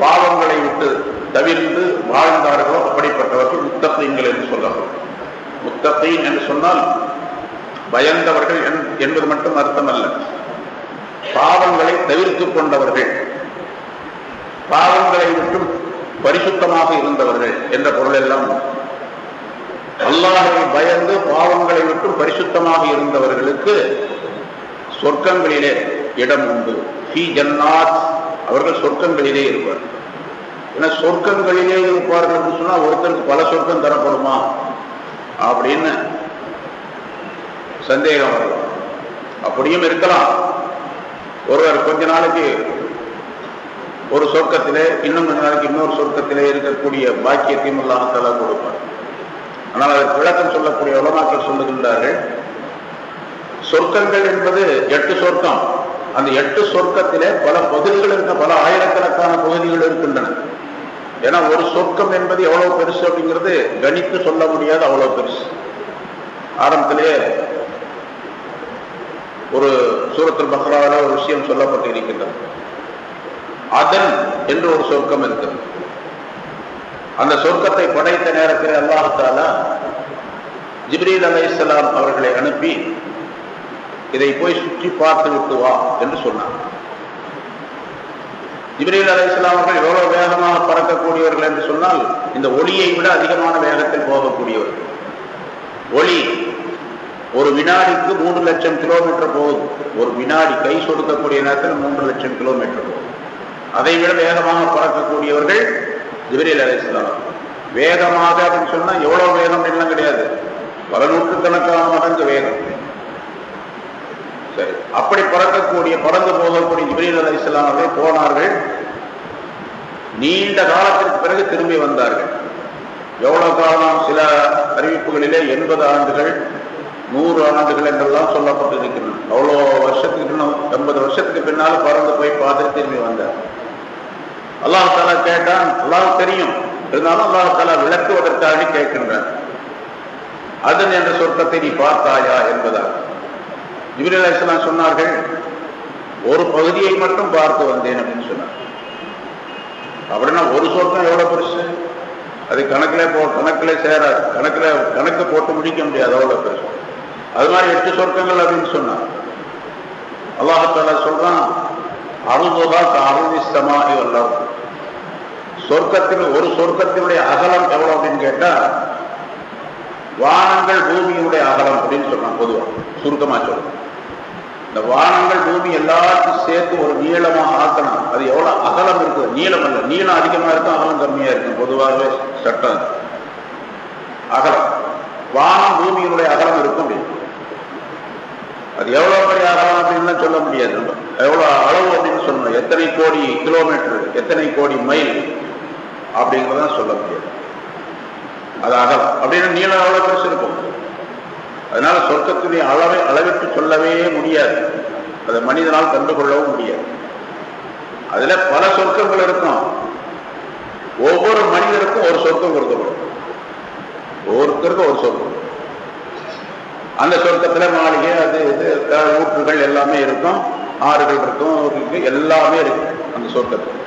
பாவங்களை விட்டு தவிர்த்து வாழ்ந்தார்களோ அப்படிப்பட்டவர்கள் முத்தத்தைங்கள் என்று சொல்லலாம். முத்தத்தை என்று சொன்னால் பயந்தவர்கள் என்- என்பது மட்டும் அர்த்தமல்ல. பாவங்களை தவிர்த்து கொண்டவர்கள் பாவங்களை மட்டும் பரிசுத்தமாக இருந்தவர்கள் என்ற பொருள் எல்லாம் அல்லாஹை பயந்து பாவங்களை மட்டும் பரிசுத்தமாக இருந்தவர்களுக்கு சொர்க்கங்களிலே இடம் உண்டு. ஃபி ஜன்னாத். அவர்கள் சொர்க்கங்களிலே இருப்பார் ஏன்னா சொர்க்கங்களிலே இருப்பார்கள் சொன்னா ஒருத்தருக்கு பல சொர்க்கம் தரப்படுமா? அப்படின்னு சந்தேகம் வரலாம் அப்படியும் இருக்கலாம். ஒருவர் கொஞ்ச நாளைக்கு ஒரு சொர்க்கத்திலே இன்னும் கொஞ்ச நாளைக்கு இன்னொரு சொர்க்கத்திலே இருக்கக்கூடிய பாக்கியத்தையும் அல்லாஹால கொடுப்பார் ஆனால் அதற்கு விளக்கம் சொல்லக்கூடிய உலமாக்கள் சொல்லுகின்றார்கள் சொர்க்கங்கள் என்பது எட்டு சொர்க்கம். அந்த எட்டு சொர்க்கத்திலே பல பகுதிகள் இருக்க பல ஆயிரக்கணக்கான பகுதிகள் இருக்கின்றன. ஏன்னா ஒரு சொர்க்கம் என்பது எவ்வளவு பெருசு அப்படிங்கிறது கணித்து சொல்ல முடியாது அவ்வளவு பெருசு. ஆரம்பத்திலேயே ஒரு சூரத்தில் பக்ராவில் ஒரு விஷயம் சொல்லப்பட்டு இருக்கின்றது அதன் என்று ஒரு சொர்க்கம் இருக்கிறது. அந்த சொர்க்கத்தை படைத்த நேரத்தில் அல்லாஹாலா ஜிப்ரீல் அலைஹிஸ்ஸலாம் அவர்களை அனுப்பி இதை போய் சுற்றி பார்த்து விட்டு வா என்று சொன்னார் ஜிப்ரீல் அலைஹிஸ்ஸலாம் அவர்கள் எவ்வளவு வேகமாக பறக்கக்கூடியவர்கள் என்று சொன்னால் இந்த ஒளியை விட அதிகமான வேகத்தில் போகக்கூடியவர்கள். ஒளி ஒரு வினாடிக்கு மூன்று லட்சம் கிலோமீட்டர் போகும். ஒரு வினாடி கை சொடுக்கக்கூடிய நேரத்தில் மூன்று லட்சம் கிலோமீட்டர் போகும். அதை விட வேகமாக பறக்கக்கூடியவர்கள் ஜிப்ரீல் அலைஹிஸ்ஸலாம் வேகமாக அப்படின்னு சொன்னால் எவ்வளவு வேகம் எல்லாம் கிடையாது. பல நூற்றுக்கணக்கான மடங்கு வேகம். அப்படி பறக்கக்கூடிய பறந்து போகக்கூடிய ஜிப்ரீல் அலைஹிஸ்ஸலாம் அவர்கள் போனார்கள். நீண்ட காலத்திற்கு பிறகு திரும்பி வந்தார்கள். எவ்வளவு காலம்? சில அறிவிப்புகளிலே எண்பது ஆண்டுகள் நூறு ஆண்டுகள் என்றெல்லாம் சொல்லப்பட்டிருக்கின்றன. அவ்வளோ வருஷத்துக்கு பின்னால் எண்பது வருஷத்துக்கு பின்னால் பறந்து போய் பார்த்து திரும்பி வந்தார். அல்லாஹ் தாலா கேட்டான் அல்லாஹ் தெரியும். இருந்தாலும் அல்லாஹ் தாலா விளக்குவதற்காக கேட்கின்றான். அதன் என்ற சொர்க்கத்தை நீ பார்த்தாயா? என்பதாக ஜிபிரி அலிஸ்லாம் சொன்னார்கள் ஒரு பகுதியை மட்டும் பார்த்து வந்தேன் அப்படின்னு சொன்னார். அப்படின்னா ஒரு சொர்க்கம் எவ்வளவு பெருசு? அது கணக்கில் போ கணக்கில் சேராது. கணக்கில் கணக்கு போட்டு முடிக்க முடியாது அவ்வளவு பெருசு. அது மாதிரி எட்டு சொர்க்கங்கள் அப்படின்னு சொன்னார். அல்லாஹால சொல்றான் அறுபதா அறுபது சமாதி வல்லம் சொர்க்கத்தில் ஒரு சொர்க்கத்தினுடைய அகலம் எவ்வளவு அப்படின்னு கேட்டா வானங்கள் பூமியினுடைய அகலம் அப்படின்னு சொல்றான் பொதுவா. சுருக்கமா சொல்றேன். இந்த வானங்கள் பூமி எல்லாத்தையும் சேர்த்து ஒரு நீளமாக ஆக்கணும். அது எவ்வளவு அகலம் இருக்குது? நீளம் அல்ல. நீளம் அதிகமா இருக்கும் அகலம் கம்மியா இருக்கும் பொதுவாகவே சட்டம் அகலம். வானம் பூமியினுடைய அகலம் இருக்கும் அது எவ்வளவு பெரிய அகலம் அப்படின்னு சொல்ல முடியாது. எவ்வளவு அளவு அப்படின்னு சொல்லணும். எத்தனை கோடி கிலோமீட்டர் எத்தனை கோடி மைல் அப்படிங்கிறதான் சொல்ல முடியாது. அது அகலம். அப்படின்னு நீளம் எவ்வளவு பெருசு இருக்கும்? அதனால சொர்க்கத்துடைய அளவை அளவிட்டு சொல்லவே முடியாது. அதை மனிதனால் கண்டுகொள்ளவும் முடியாது. அதுல பல சொர்க்கங்கள் இருக்கும். ஒவ்வொரு மனிதருக்கும் ஒரு சொர்க்கம் கொடுக்கப்படும். ஒவ்வொருத்தருக்கும் ஒரு சொர்க்கம். அந்த சொர்க்கத்துல மாளிகை அது இது ஊற்றுகள் எல்லாமே இருக்கும். ஆறுகள் இருக்கும் எல்லாமே இருக்கு அந்த சொர்க்கத்தில்.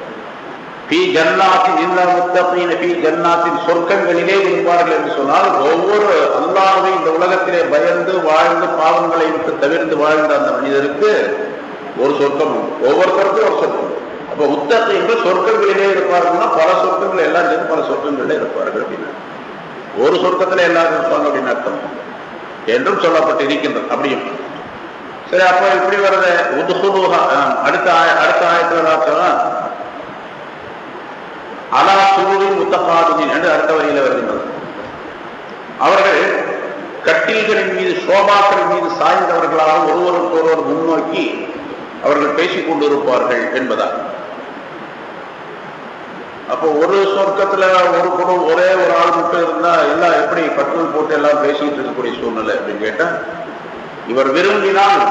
பி ஜன்னாத்தின் இந்த முத்தகீன பி ஜன்னாத்தின் சொர்க்கங்களிலே இருப்பார்கள் என்று சொன்னால் ஒவ்வொரு அல்லாஹ்வை இந்த உலகத்திலே பயந்து வாழ்ந்து பாவங்களை விட்டு தவிர்த்து வாழ்ந்த அந்த மனிதருக்கு ஒரு சொர்க்கம் ஒவ்வொருத்தருக்கும் ஒரு சொர்க்கம். அப்ப முத்தகீன்கள் சொர்க்கங்களிலே இருப்பார்கள்னா பல சொர்க்கங்கள் எல்லாம் சேர்ந்து பல சொர்க்கங்களிலே இருப்பார்கள் அப்படின்னா. ஒரு சொர்க்கத்துல எல்லாரும் இருப்பாங்க அப்படின்னு அர்த்தம். என்றும் சொல்லப்பட்டு இருக்கின்றது அப்படியும் சரி அப்ப இப்படி வர்றது உதுகுலுஹா அடுத்த அடுத்த ஆயத்துல அர்த்தம் அலா சூரின் முத்தகாதுமின் என்று அடுத்த வரியில வருகின்றது அவர்கள் கட்டில்களின் மீது சோபாக்களின் மீது சாய்ந்தவர்களாக ஒருவருக்கு ஒருவர் முன்னோக்கி அவர்கள் பேசிக் கொண்டிருப்பார்கள் என்பதால். அப்போ ஒரு சொர்க்கத்துல ஒரு குடும்பம் ஒரே ஒரு ஆள் மட்டும் இருந்தா எல்லாம் எப்படி கட்டுள் போட்டு எல்லாம் பேசிட்டு இருக்கக்கூடிய சூழ்நிலை? அப்படின்னு கேட்டா இவர் விரும்பினால்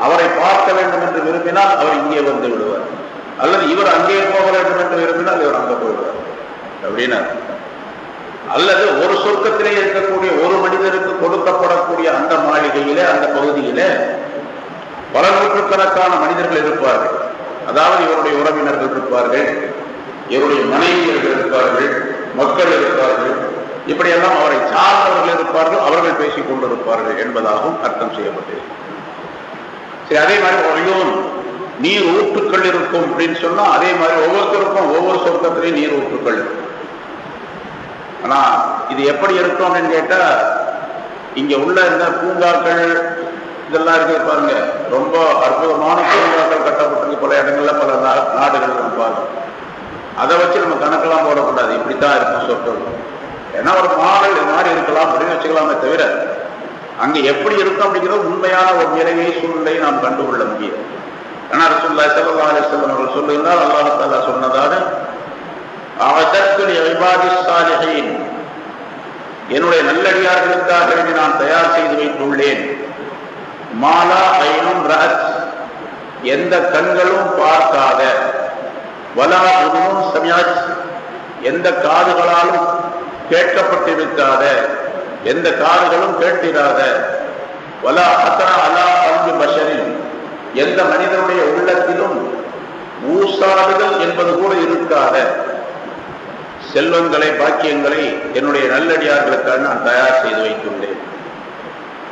அவரை பார்க்க வேண்டும் என்று விரும்பினால் அவர் இங்கே வந்து விடுவார். அல்லது இவர் அங்கே போக வேண்டும் என்று விரும்பினால் இவர் அங்க போயிடுவார். அப்படின்னா அல்லது ஒரு சொர்க்கத்திலே இருக்கக்கூடிய ஒரு மனிதருக்கு கொடுக்கப்படக்கூடிய அந்த மாளிகையிலே அந்த பகுதியிலே பல நூற்றுக்கணக்கான மனிதர்கள் இருப்பார்கள். அதாவது இவருடைய உறவினர்கள் இருப்பார்கள் இவருடைய மனைவியர்கள் இருப்பார்கள் மக்கள் இருப்பார்கள். இப்படியெல்லாம் அவரை சார்ந்தவர்கள் இருப்பார்கள் அவர்கள் பேசிக் கொண்டிருப்பார்கள் என்பதாகவும் அர்த்தம் செய்யப்பட்டிருக்கிறது. சரி அதே மாதிரி ஒழியோன் நீர் ஊற்றுக்கள் இருக்கும் அப்படின்னு சொன்னா அதே மாதிரி ஒவ்வொருத்தருக்கும் ஒவ்வொரு சொர்க்கத்திலையும் நீர் ஊற்றுக்கள் இருக்கும். ஆனா இது எப்படி இருக்கும் அப்படின்னு கேட்டா இங்க உள்ள இந்த பூங்காக்கள் இதெல்லாம் இருக்கு பாருங்க. ரொம்ப அற்புதமான பூங்காக்கள் கட்டப்பட்டிருக்கு பல இடங்கள்ல பல நா- நாடுகள் நம்ம பார்க்கணும் அதை வச்சு நம்ம கணக்கெல்லாம் போடக்கூடாது. இப்படித்தான் இருக்கும் சொற்கள் ஏன்னா ஒரு மாடல் இது மாதிரி இருக்கலாம் அப்படின்னு வச்சுக்கலாமே தவிர அங்க எப்படி இருக்கும் அப்படிங்கிறது உண்மையான ஒரு நிலையை சூழ்நிலையை நாம் கண்டுகொள்ள முடியும் ஏன்னா ரசூல்லா ஸல்லல்லாஹு அலிஸ்லம் அவர்கள் சொல்லுகிறார் அல்லாஹ் சொன்னதாக அவதற்குரிய என்னுடைய நல்லடியார்களுக்காக வேண்டி நான் தயார் செய்து வைத்துள்ளேன். மாலா ஐனும் ரஹத் எந்த கண்களும் பார்க்காத வலா உதுவும் சமியாஜ் எந்த காதுகளாலும் கேட்கப்பட்டிருக்காத எந்த காதுகளும் கேட்டிராத வலா அத்தரா அலா பங்கு பஷரின் எந்த மனிதனுடைய உள்ளத்திலும் ஊசாடுதல் என்பது கூட இருக்காத செல்வங்களை பாக்கியங்களை என்னுடைய நல்லடியார்களுக்காக நான் தயார் செய்து வைத்துள்ளேன்.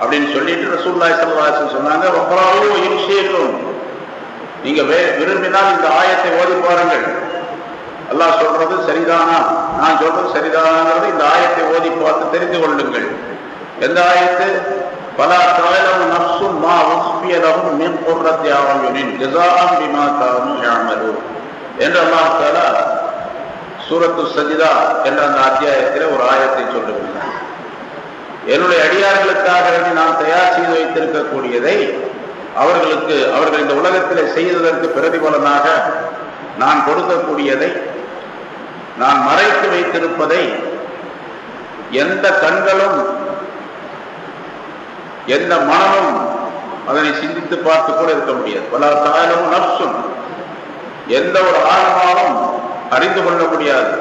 அப்படின்னு சொல்லிட்டு ரசூல்லாய் சல்லாசன் சொன்னாங்க ரொம்பவும் இன்ஷேக்கும் நீங்க வே- விரும்பினால் இந்த ஆயத்தை ஓதி பாருங்கள். அல்லாஹ் சொல்றது சரிதானா? நான் சொல்றது சரிதானாங்கிறது இந்த ஆயத்தை ஓதி பார்த்து தெரிந்து கொள்ளுங்கள். எந்த ஆயத்து? பல தாயலம் நப்சும் மா உஸ்பியலவும் மின் குர்ரத்தி ஆவயுனின் ஜஸாஅம் பிமா கானு யாமலூன் என்று அல்லாஹ் சூரத்து சஜிதா என்ற அந்த அத்தியாயத்தில் ஒரு ஆயத்தை சொல்லுகிறார் என்னுடைய அடியார்களுக்காக வேண்டி நான் தயார் செய்து வைத்திருக்கக்கூடியதை அவர்களுக்கு அவர்கள் இந்த உலகத்தில் செய்ததற்கு பிரதிபலனாக நான் கொடுக்கக்கூடியதை நான் மறைத்து வைத்திருப்பதை எந்த கண்களும் எந்த மனமும் அதனை சிந்தித்து பார்த்து கூட இருக்க முடியாது. பல தாயலும் நப்சும் எந்த ஒரு ஆன்மாவும் அறிந்து கொள்ள முடியாது.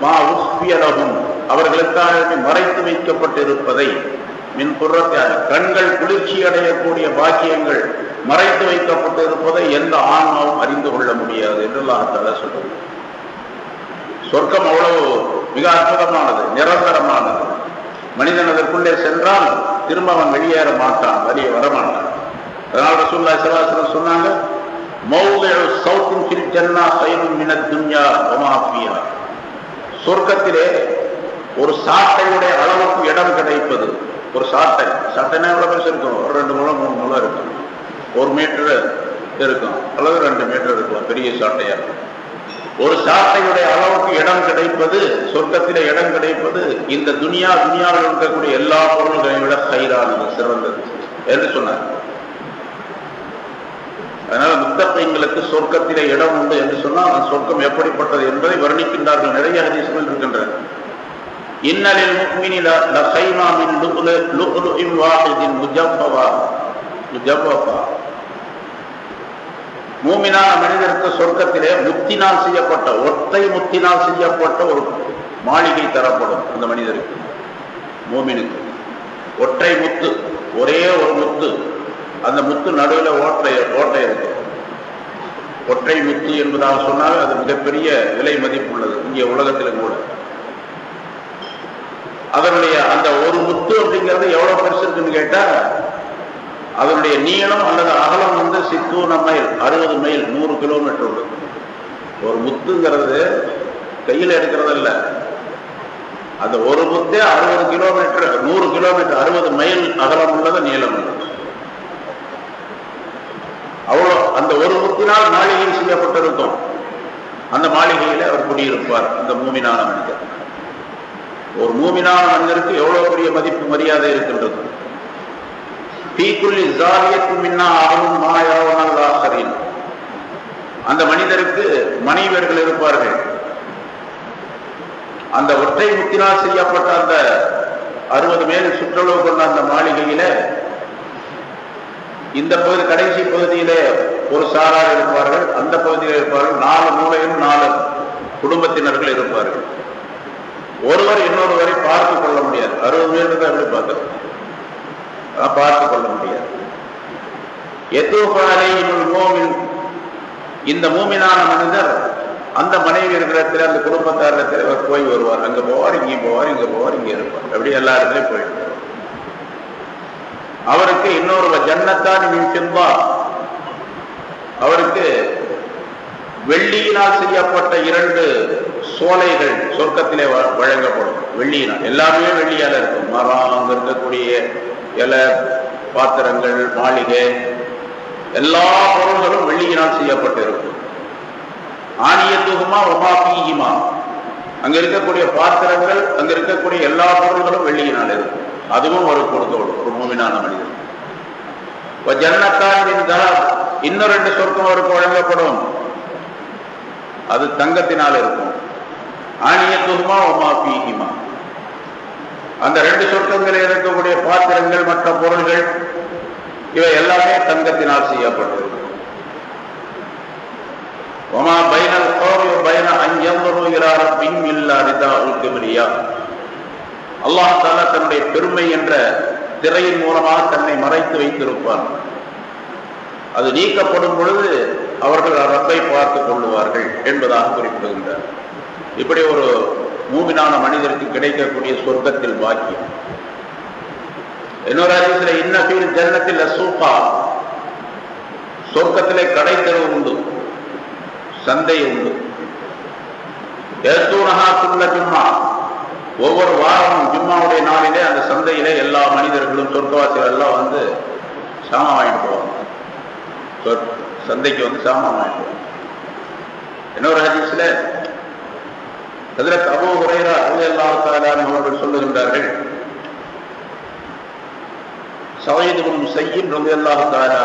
மா உஸ்பியலகும் அவர்களுக்காக மறைத்து வைக்கப்பட்டிருப்பதை மின் புறத்தியாக கண்கள் குளிர்ச்சி அடையக்கூடிய பாக்கியங்கள் மறைத்து வைக்கப்பட்டிருப்பதை எந்த ஆன்மாவும் அறிந்து கொள்ள முடியாது என்று அல்லாஹால சொல்றது சொர்க்கம் அவ்வளவு மிக அற்புதமானது நிரந்தரமானது. மனிதன் அதற்குள்ளே சென்றால் திரும்ப அவன் வெளியேற மாட்டான் வெளியே வரமாட்டான் அதனால ரசூல்லா சொன்னாங்க மினத் துன்யா சொர்க்கத்திலே ஒரு சாட்டையுடைய அளவுக்கு இடம் கிடைப்பது ஒரு சாட்டை. சாட்டைனா எவ்வளவு பெருசு இருக்கும்? ஒரு ரெண்டு முழம் மூணு முழம் இருக்கும். ஒரு மீட்டர் இருக்கும். அல்லது ரெண்டு மீட்டர் இருக்கலாம் பெரிய சாட்டையா இருக்கும். ஒரு சாட்டையுடைய அளவுக்கு இடம் கிடைப்பது சொர்க்கத்தில இடம் கிடைப்பது இந்த துனியா துனியாவில் இருக்கக்கூடிய எல்லா பொருள்களையும் விட கைரானது சிறந்தது என்று சொன்னார். அதனால முத்தப்பைங்களுக்கு சொர்க்கத்திலே இடம் உண்டு என்று சொன்னால் அந்த சொர்க்கம் எப்படிப்பட்டது என்பதை வர்ணிக்கின்றார்கள் நிறைய ஹதீஸ்கள் இருக்கின்றன. இன்னலில் முக்மினி லகைமா மின் லுக்லு இம் வாஹிதின் முஜப்பவா முஜவ்வஃபா மூமினான மனிதருக்கு சொர்க்கத்திலே முத்தினால் செய்யப்பட்ட ஒற்றை முத்தினால் செய்யப்பட்ட ஒரு மாளிகை தரப்படும் அந்த மனிதருக்கு மூமினுக்கு. ஒற்றை முத்து ஒரே ஒரு முத்து. அந்த முத்து நடுவில் ஓட்டை ஓட்டை இருக்கும் ஒற்றை முத்து என்பதாக சொன்னால் அது மிகப்பெரிய விலை மதிப்பு உள்ளது இங்கே உலகத்திலும் கூட. அதனுடைய அந்த ஒரு முத்து அப்படிங்கிறது எவ்வளவு பெருசு இருக்குன்னு கேட்டா அதனுடைய நீளம் அல்லது அகலம் வந்து சித்தூன மைல் அறுபது மைல் நூறு கிலோமீட்டர் உள்ளது ஒரு முத்துங்கிறது கையில் எடுக்கிறது இல்ல அந்த ஒரு முத்தே அறுபது கிலோமீட்டர் நூறு கிலோமீட்டர் அறுபது மைல் அகலம் உள்ளது நீளம் உள்ளது. அவ்வளோ அந்த ஒரு முத்தினால் மாளிகை செய்யப்பட்டிருக்கும். அந்த மாளிகையில அவர் குடியிருப்பார் அந்த மூமினான மனிதர். ஒரு மூமினான மனிதருக்கு எவ்வளவு பெரிய மதிப்பு மரியாதை இருக்கின்றது? தீக்குள்ளி ஜாலியத்து மின்னா ஆகும் மாயாவனால் ஆசரின் அந்த மனிதருக்கு மனைவியர்கள் இருப்பார்கள். அந்த ஒற்றை முத்தினால் செய்யப்பட்ட அந்த அறுபது மேல் சுற்றளவு கொண்ட அந்த மாளிகையில இந்த பகுதி கடைசி பகுதியிலே ஒரு சாரார் இருப்பார்கள். அந்த பகுதியில் இருப்பார்கள். நாலு மூலையும் நாலு குடும்பத்தினர்கள் இருப்பார்கள். ஒருவர் இன்னொருவரை பார்த்து கொள்ள முடியாது. அறுபது பேருக்கு அப்படி பார்க்கிறது பார்த்து கொள்ள முடியாது. எத்தூபாலை மோமின் இந்த மூமினான மனிதர் அந்த மனைவி இருக்கிற அந்த குடும்பத்தாரிடத்தில் அவர் போய் வருவார். அங்க போவார் இங்கே போவார் இங்க போவார் இங்க இருப்பார். அப்படி எல்லா இடத்துலயும் போயிட்டு அவருக்கு இன்னொரு ஜன்னத்தான் செல்வா அவருக்கு வெள்ளியினால் செய்யப்பட்ட இரண்டு சோலைகள் சொர்க்கத்திலே வழங்கப்படும். வெள்ளியினால். எல்லாமே வெள்ளியால இருக்கும். மரம் அங்க இருக்கக்கூடிய இலை பாத்திரங்கள் மாளிகை எல்லா பொருள்களும் வெள்ளியினால் செய்யப்பட்டிருக்கும். ஆணியத்துகுமா ஒமா பீகிமா அங்க இருக்கக்கூடிய பாத்திரங்கள் அங்க இருக்கக்கூடிய எல்லா பொருள்களும் வெள்ளியினால் இருக்கும். அதுவும் ஒரு கொடுத்தோடு ஒரு மூமினான மனிதன். ஜன்னத்தான் இன்னும் ரெண்டு சொர்க்கம் அவருக்கு வழங்கப்படும். அது தங்கத்தினால் இருக்கும். ஆணியத்துகுமா ஒமா பீகிமா அந்த ரெண்டு சொர்க்கங்களில் இருக்கக்கூடிய பாத்திரங்கள் மற்ற பொருள்கள் இவை எல்லாமே தங்கத்தினால் செய்யப்பட்டிருக்கும் ஒமா பைனல் பைன பின் அல்லாஹ் தாலா தன்னுடைய பெருமை என்ற திரையின் மூலமாக தன்னை மறைத்து வைத்திருப்பார் அது நீக்கப்படும் பொழுது அவர்கள் ரப்பை பார்த்துக் கொள்ளுவார்கள் என்பதாக குறிப்பிடுகின்றார். இப்படி ஒரு மூமினான மனிதருக்கு கிடைக்கக்கூடிய சொர்க்கத்தில் பாக்கியம். இன்னொரு அதிசல இன்னபில் ஜன்னத்தில் அசூப்பா சொர்க்கத்திலே கடை தெருவு உண்டு சந்தை உண்டு. ஏத்தூனஹாக்குள்ள ஜும்மா. ஒவ்வொரு வாரமும் ஜும்மாவுடைய நாளிலே அந்த சந்தையிலே எல்லா மனிதர்களும் சொர்க்கவாசிகள் எல்லாம் வந்து சாமான் வாங்கிட்டு போவாங்க. சந்தைக்கு வந்து சாமான் வாங்கிட்டு போவாங்க. இன்னொரு ஹதீஸ்ல ஹதரத் அபூ ஹுரைரா ரலியல்லாஹு தஆலா அவர்கள் சொல்லுகின்றார்கள் சயீத் செய்யும் முஸையிப் ரலியல்லாஹு அபோ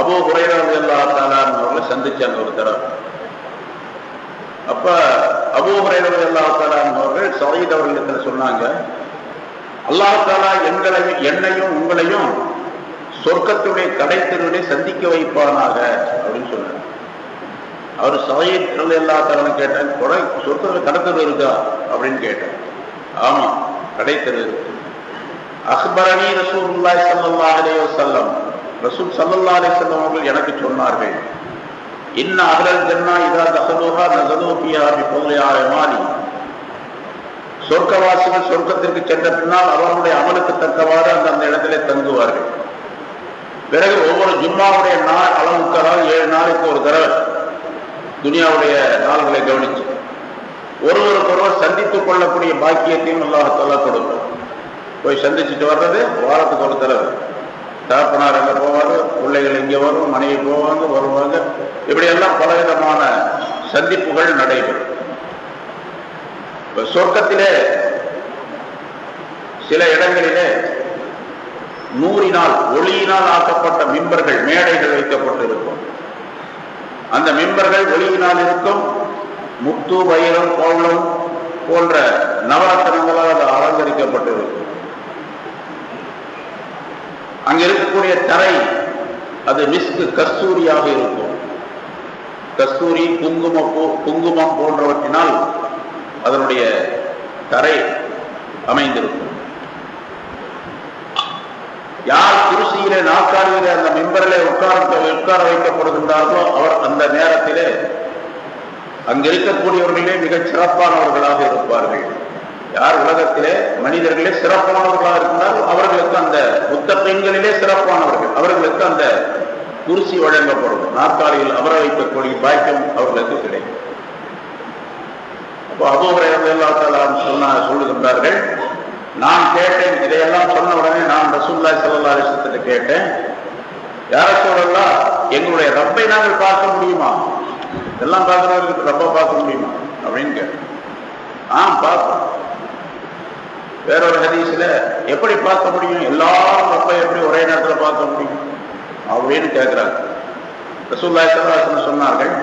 அபூ ஹுரைரா ரலியல்லாஹு அவர்களை சந்திச்சாங்க ஒரு தரம் அப்ப அபோ ஹுரைரா ரலியல்லாஹு தஆலா அவர்கள் சயீத் அவர்களிடத்தில் சொன்னாங்க அல்லாஹ் தஆலா எங்களையும் என்னையும் உங்களையும் சொர்க்கத்துடைய கடைத்தினுடைய சந்திக்க வைப்பானாக. அவர் சயீத் ரலியல்லாஹு தரணும் கேட்டாங்க கொடை சொர்க்கத்தில் கடத்தல் இருக்கா? அப்படின்னு கேட்டேன் ஆமா கடைத்தல் இருக்கு. அக்பரணி ரசூல்லாய் சல்லா அலே வஸல்லம். ரசூல் ஸல்லல்லாஹு அலே வஸல்லம் அவர்கள் எனக்கு சொன்னார்கள் இன்ன அகலல் தென்னா இதா தஹலுஹா நஸலு ஃபிஹா பிஃபضل சொர்க்கவாசிகள் சொர்க்கத்திற்கு சென்ற பின்னால் அவர்களுடைய அமலுக்கு தக்கவாறு அந்த அந்த இடத்திலே தங்குவார்கள். பிறகு ஒவ்வொரு ஜும்மாவுடைய நாள் அளவுக்காக ஏழு நாளைக்கு ஒரு தடவை. துனியாவுடைய நாள்களை கவனிச்சு. ஒருவருக்கொருவர் சந்தித்துக் கொள்ளக்கூடிய பாக்கியத்தையும் அல்லாஹத்தாலா கொடுக்கும். போய் சந்திச்சுட்டு வர்றது வாரத்துக்கு ஒரு தடவை. தகப்பனார் அங்கே போவாங்க பிள்ளைகள் இங்கே வரும் மனைவி போவாங்க வருவாங்க. இப்படியெல்லாம் பலவிதமான சந்திப்புகள் நடைபெறும். சொர்க்கத்திலே சில இடங்களிலே நூறினால் ஒளியினால் ஆக்கப்பட்ட மிம்பர்கள் மேடைகள் வைக்கப்பட்டிருக்கும். அந்த மெம்பர்கள் ஒளியினால் இருக்கும் முத்து வைரம் கோவலம் போன்ற நவரத்தனங்களால் அது அலங்கரிக்கப்பட்டிருக்கும் அங்க இருக்கக்கூடிய தரை அது மிஸ்கு கஸ்தூரியாக இருக்கும். கஸ்தூரி குங்கும குங்குமம் போன்றவற்றினால் அதனுடைய தரை அமைந்திருக்கும். யார் குருசியிலே நாற்காலியிலே அந்த மெம்பரிலே உட்கார உட்கார வைக்கப்படுகின்றார்களோ அவர் அந்த நேரத்திலே அங்கு இருக்கக்கூடியவர்களே மிகச் சிறப்பானவர்களாக இருப்பார்கள். யார் உலகத்திலே மனிதர்களே சிறப்பானவர்களாக இருந்தால் அவர்களுக்கு அந்த புத்த பெண்களிலே சிறப்பானவர்கள் அவர்களுக்கு அந்த குருசி வழங்கப்படும். நாற்காலியில் அமர வைக்கக்கூடிய பாக்கியம் அவர்களுக்கு கிடைக்கும். அப்போ அபோபரையெல்லாம் சொன்ன சொல்லுகின்றார்கள் நான் கேட்டேன். இதையெல்லாம் சொன்ன உடனே நான் ரசூல்லா சல்லா அலிசத்திட்ட கேட்டேன். யார சொல்லலாம் எங்களுடைய ரப்பை நாங்கள் பார்க்க முடியுமா? எல்லாம் பார்க்கிறவர்களுக்கு ரப்ப பார்க்க முடியுமா? அப்படின்னு கேட்டேன். ஆ பார்ப்போம். வேறொரு ஹதீஸ்ல எப்படி பார்க்க முடியும்? எல்லாரும் ரப்பை எப்படி ஒரே நேரத்தில் பார்க்க முடியும்? அப்படின்னு கேட்கிறாங்க ரசூல்லா சல்லாசன் சொன்னார்கள்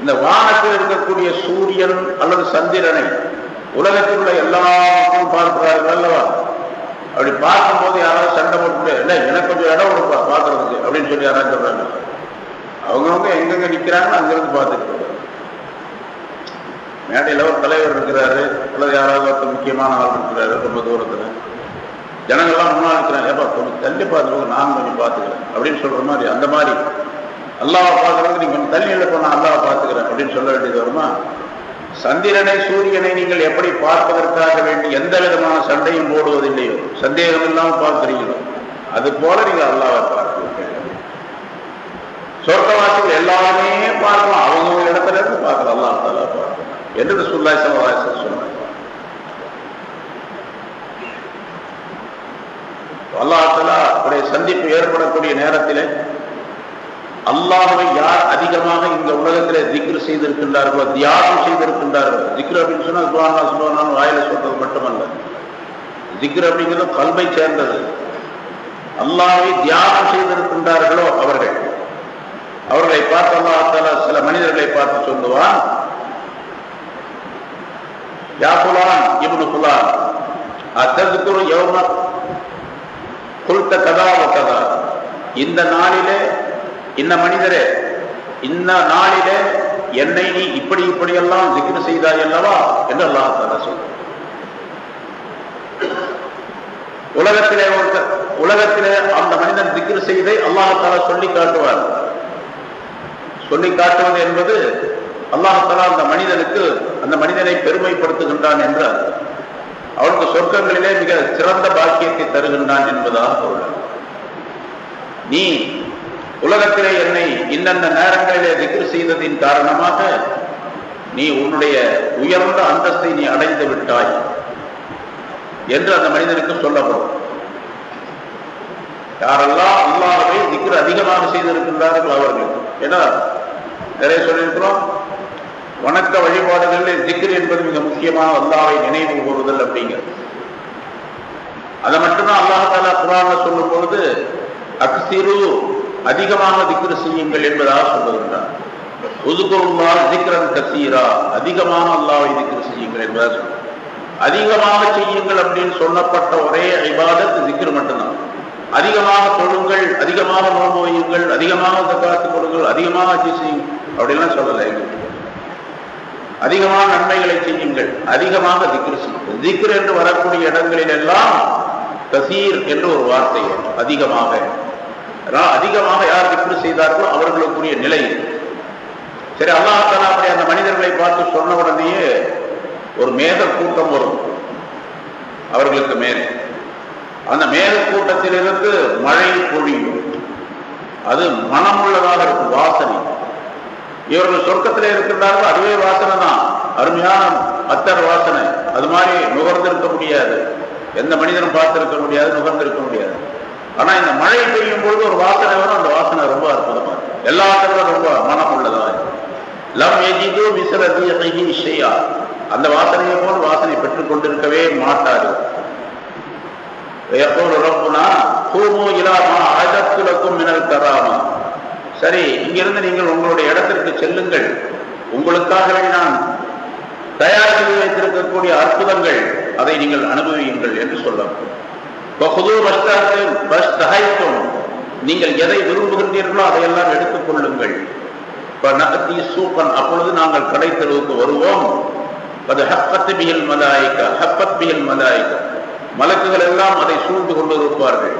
இந்த வானத்தில் இருக்கக்கூடிய சூரியன் அல்லது சந்திரனை உலகத்தில் உள்ள எல்லா மக்களும் பார்க்கிறார்கள் அல்லவா? அப்படி பார்க்கும்போது யாராவது சண்டை போட்டு இல்லை எனக்கு கொஞ்சம் இடம் கொடுப்பா பார்க்கறதுக்கு அப்படின்னு சொல்லி யாராவது சொல்றாங்க. அவங்கவுங்க எங்கெங்க நிற்கிறாங்களோ அங்கிருந்து பார்த்துட்டு மேடையில் ஒரு தலைவர் இருக்கிறாரு அல்லது யாராவது ஒருத்தர் முக்கியமான ஆள் இருக்கிறாரு ரொம்ப தூரத்தில். ஜனங்கள்லாம் முன்னால் இருக்கிறாங்க ஏப்பா கொஞ்சம் தள்ளி பார்த்துக்கோங்க நான் கொஞ்சம் பார்த்துக்கிறேன் அப்படின்னு சொல்ற மாதிரி அந்த மாதிரி. அல்லாவை பார்க்கறதுக்கு நீங்க கொஞ்சம் தள்ளி இல்லை போனா அல்லாவை பார்த்துக்கிறேன் அப்படின்னு சொல்ல வேண்டியது வருமா? சந்திரனை சூரியனை நீங்கள் எப்படி பார்ப்பதற்காக வேண்டி எந்த விதமான சண்டையும் போடுவதில்லையோ சந்தேகம் இல்லாமல் பார்க்கிறீங்களோ அது போல நீங்க அல்லாவை பார்க்கிறீர்கள். சொர்க்கவாசிகள் எல்லாமே பார்க்கலாம். அவங்க இடத்துல இருந்து பார்க்கலாம் அல்லா தாலா பார்க்கலாம் என்று சுல்லாய் சமவாசன் சொன்னார் அல்லாஹலா உடைய சந்திப்பு ஏற்படக்கூடிய நேரத்திலே அல்லாஹை யார் அதிகமாக இந்த உலகத்திலே திக்ரு செய்திருக்கின்றார்களோ தியாகம் செய்திருக்கின்றார்களோ திக்ரு அப்படின்னு சொன்னா சுபானா சுபானான்னு வாயில சொல்றது மட்டுமல்ல. திக்ரு அப்படிங்கிறது கல்வை சேர்ந்தது. அல்லாவை தியாகம் செய்திருக்கின்றார்களோ அவர்கள். அவர்களை பார்த்து அல்லாஹால சில மனிதர்களை பார்த்து சொல்லுவான் யா புலான் இவனு புலான் அத்ததுக்குரு யௌம குல்த கதாவ கதா. இந்த நாளிலே இந்த மனிதரே இந்த நாளிலே என்னை நீ இப்படி இப்படியெல்லாம் திக்ரு செய்தாய் அல்லவா என்று அல்லாஹ் தாலா சொல்ற உலகத்திலே ஒருத்தர் உலகத்திலே அந்த மனிதன் திக்ரு செய்தை அல்லாஹால சொல்லி காட்டுவார். சொல்லி காட்டுவது என்பது அல்லாஹால அந்த மனிதனுக்கு அந்த மனிதனை பெருமைப்படுத்துகின்றான் என்றார் அவனுக்கு சொர்க்கங்களிலே மிக சிறந்த பாக்கியத்தை தருகின்றான் என்பதாக பொருள். நீ உலகத்திலே என்னை இந்த நேரங்களிலே திக்ரு செய்ததின் காரணமாக நீ உன்னுடைய உயர்ந்த அந்தஸ்தை நீ அடைந்து விட்டாய் என்று அந்த மனிதனுக்கு சொல்லப்படும். யாரெல்லாம் அல்லாவே திக்ரு அதிகமாக செய்திருக்கின்றார்கள் அவர்கள். ஏன்னா நிறைய சொல்லியிருக்கிறோம் வணக்க வழிபாடுகளில் திக்ரு என்பது மிக முக்கியமான அல்லாவை நினைவு கூறுதல் அப்படிங்கிறது அதை மட்டும்தான் அல்லாஹால குரான சொல்லும் பொழுது அக்சிரு அதிகமாக திக்ர செய்யுங்கள் என்பதாக சொல்லுகின்றார் உதுகுருல்லா திக்ரன் கசீரா. அதிகமாக அல்லாவை திக்ர செய்யுங்கள் என்பதாக சொல்லுங்க அதிகமாக செய்யுங்கள் அப்படின்னு சொல்லப்பட்ட ஒரே ஐபாதத் திக்ரு மட்டும்தான். அதிகமாக தொழுங்கள் அதிகமாக நோன்பு வையுங்கள் அதிகமாக தக்காத்து கொடுங்கள் அதிகமாக அச்சு செய்யுங்கள். அப்படின்லாம் சொல்லலை. அதிகமான நன்மைகளை செய்யுங்கள் அதிகமாக திக்ரு செய்யுங்கள். திக்ரு என்று வரக்கூடிய இடங்களில் எல்லாம் கசீர் என்று ஒரு வார்த்தை அதிகமாக. அதிகமாக யார் திக்ரு செய்தார்களோ அவர்களுக்குரிய நிலை சரி அல்லாஹாலா அப்படி அந்த மனிதர்களை பார்த்து சொன்ன உடனேயே ஒரு மேக கூட்டம் வரும். அவர்களுக்கு மேலே. அந்த மேக கூட்டத்திலிருந்து மழை பொழியும். அது மனமுள்ளதாக இருக்கும் வாசனை. இவர்கள் சொர்க்கத்தில் இருக்கின்றார்கள் அதுவே வாசனை தான். அருமையான அத்தர் வாசனை. அது மாதிரி நுகர்ந்திருக்க முடியாது. எந்த மனிதனும் பார்த்திருக்க முடியாது நுகர்ந்திருக்க முடியாது. ஆனா இந்த மழை பெய்யும் பொழுது ஒரு வாசனை வரும் அந்த வாசனை ரொம்ப அற்புதமா இருக்கும். எல்லாத்திலும் ரொம்ப மனம் உள்ளதா லம் எஜிது மிசரதி விஷயா அந்த வாசனையை போல் வாசனை பெற்றுக் கொண்டிருக்கவே மாட்டாரு எப்போது ரப்புனா கூமு இலாமா அழகத்துலக்கும் மினல் தராமா சரி இங்கிருந்து நீங்கள் உங்களுடைய இடத்திற்கு செல்லுங்கள். உங்களுக்காகவே நான் தயார் செய்து வைத்திருக்கக்கூடிய அற்புதங்கள் அதை நீங்கள் அனுபவியுங்கள் என்று சொல்லப்படும். நீங்கள் எதை விரும்புகின்றீர்களோ அதையெல்லாம் எடுத்துக் கொள்ளுங்கள். அப்பொழுது நாங்கள் கடை தெருவுக்கு வருவோம். அது ஹப்பத் பிகில் மலாய்க்கா ஹப்பத் பிகில் மலாய்க்கா மலக்குகள் எல்லாம் அதை சூழ்ந்து கொண்டு இருப்பார்கள்.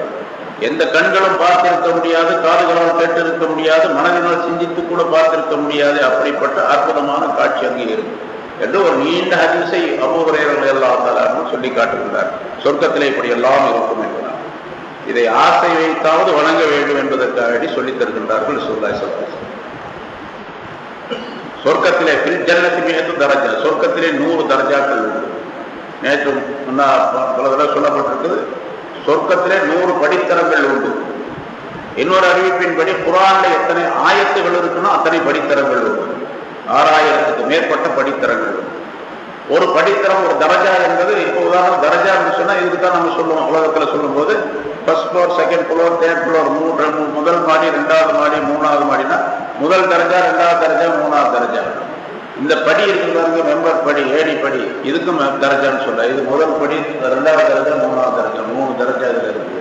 எந்த கண்களும் பார்த்திருக்க முடியாது காதுகளால் கேட்டிருக்க முடியாது மனதினால் சிந்தித்து கூட பார்த்திருக்க முடியாது. அப்படிப்பட்ட அற்புதமான காட்சி அங்கே இருக்கும் என்று ஒரு நீண்ட அதிசை அபூரையர்கள் எல்லாம் சொல்லி காட்டுகின்றார். சொர்க்கத்திலே இப்படி எல்லாம் இருக்கும் என்றார் இதை ஆசை வைத்தாவது வழங்க வேண்டும் என்பதற்காக சொல்லித் தருகின்றார்கள் சொல்லாய் சொல்ல சொர்க்கத்திலே ஜன்னத்தி தரஜா சொர்க்கத்திலே நூறு தரஜாக்கள் உண்டு. நேற்று முன்னா பல தடவை சொல்லப்பட்டிருக்குது சொர்க்கத்திலே நூறு படித்தரங்கள் உண்டு. இன்னொரு அறிவிப்பின்படி குரான்ல எத்தனை ஆயத்துகள் இருக்குன்னா அத்தனை படித்தரங்கள் உண்டு. ஆறாயிரத்துக்கு மேற்பட்ட படித்தரங்கள் உண்டு. ஒரு படித்தரம் ஒரு தரஜா என்பது இப்போ உதாரணம் தரஜா சொன்னா இதுக்கு தான் நம்ம சொல்லுவோம் உலகத்துல சொல்லும் போது first floor second floor third floor மூன்று முதல் மாடி ரெண்டாவது மாடி மூணாவது மாடினா முதல் தரஜா ரெண்டாவது தரஜா மூணாவது தரஜா. இந்த படி இருக்கிறாங்க மெம்பர் படி ஏடி படி இதுக்கும் தரஜான்னு சொல்ல. இது முதல் படி ரெண்டாவது தரஜா மூணாவது தரஜா மூணு தரஜா இதுல இருக்கு.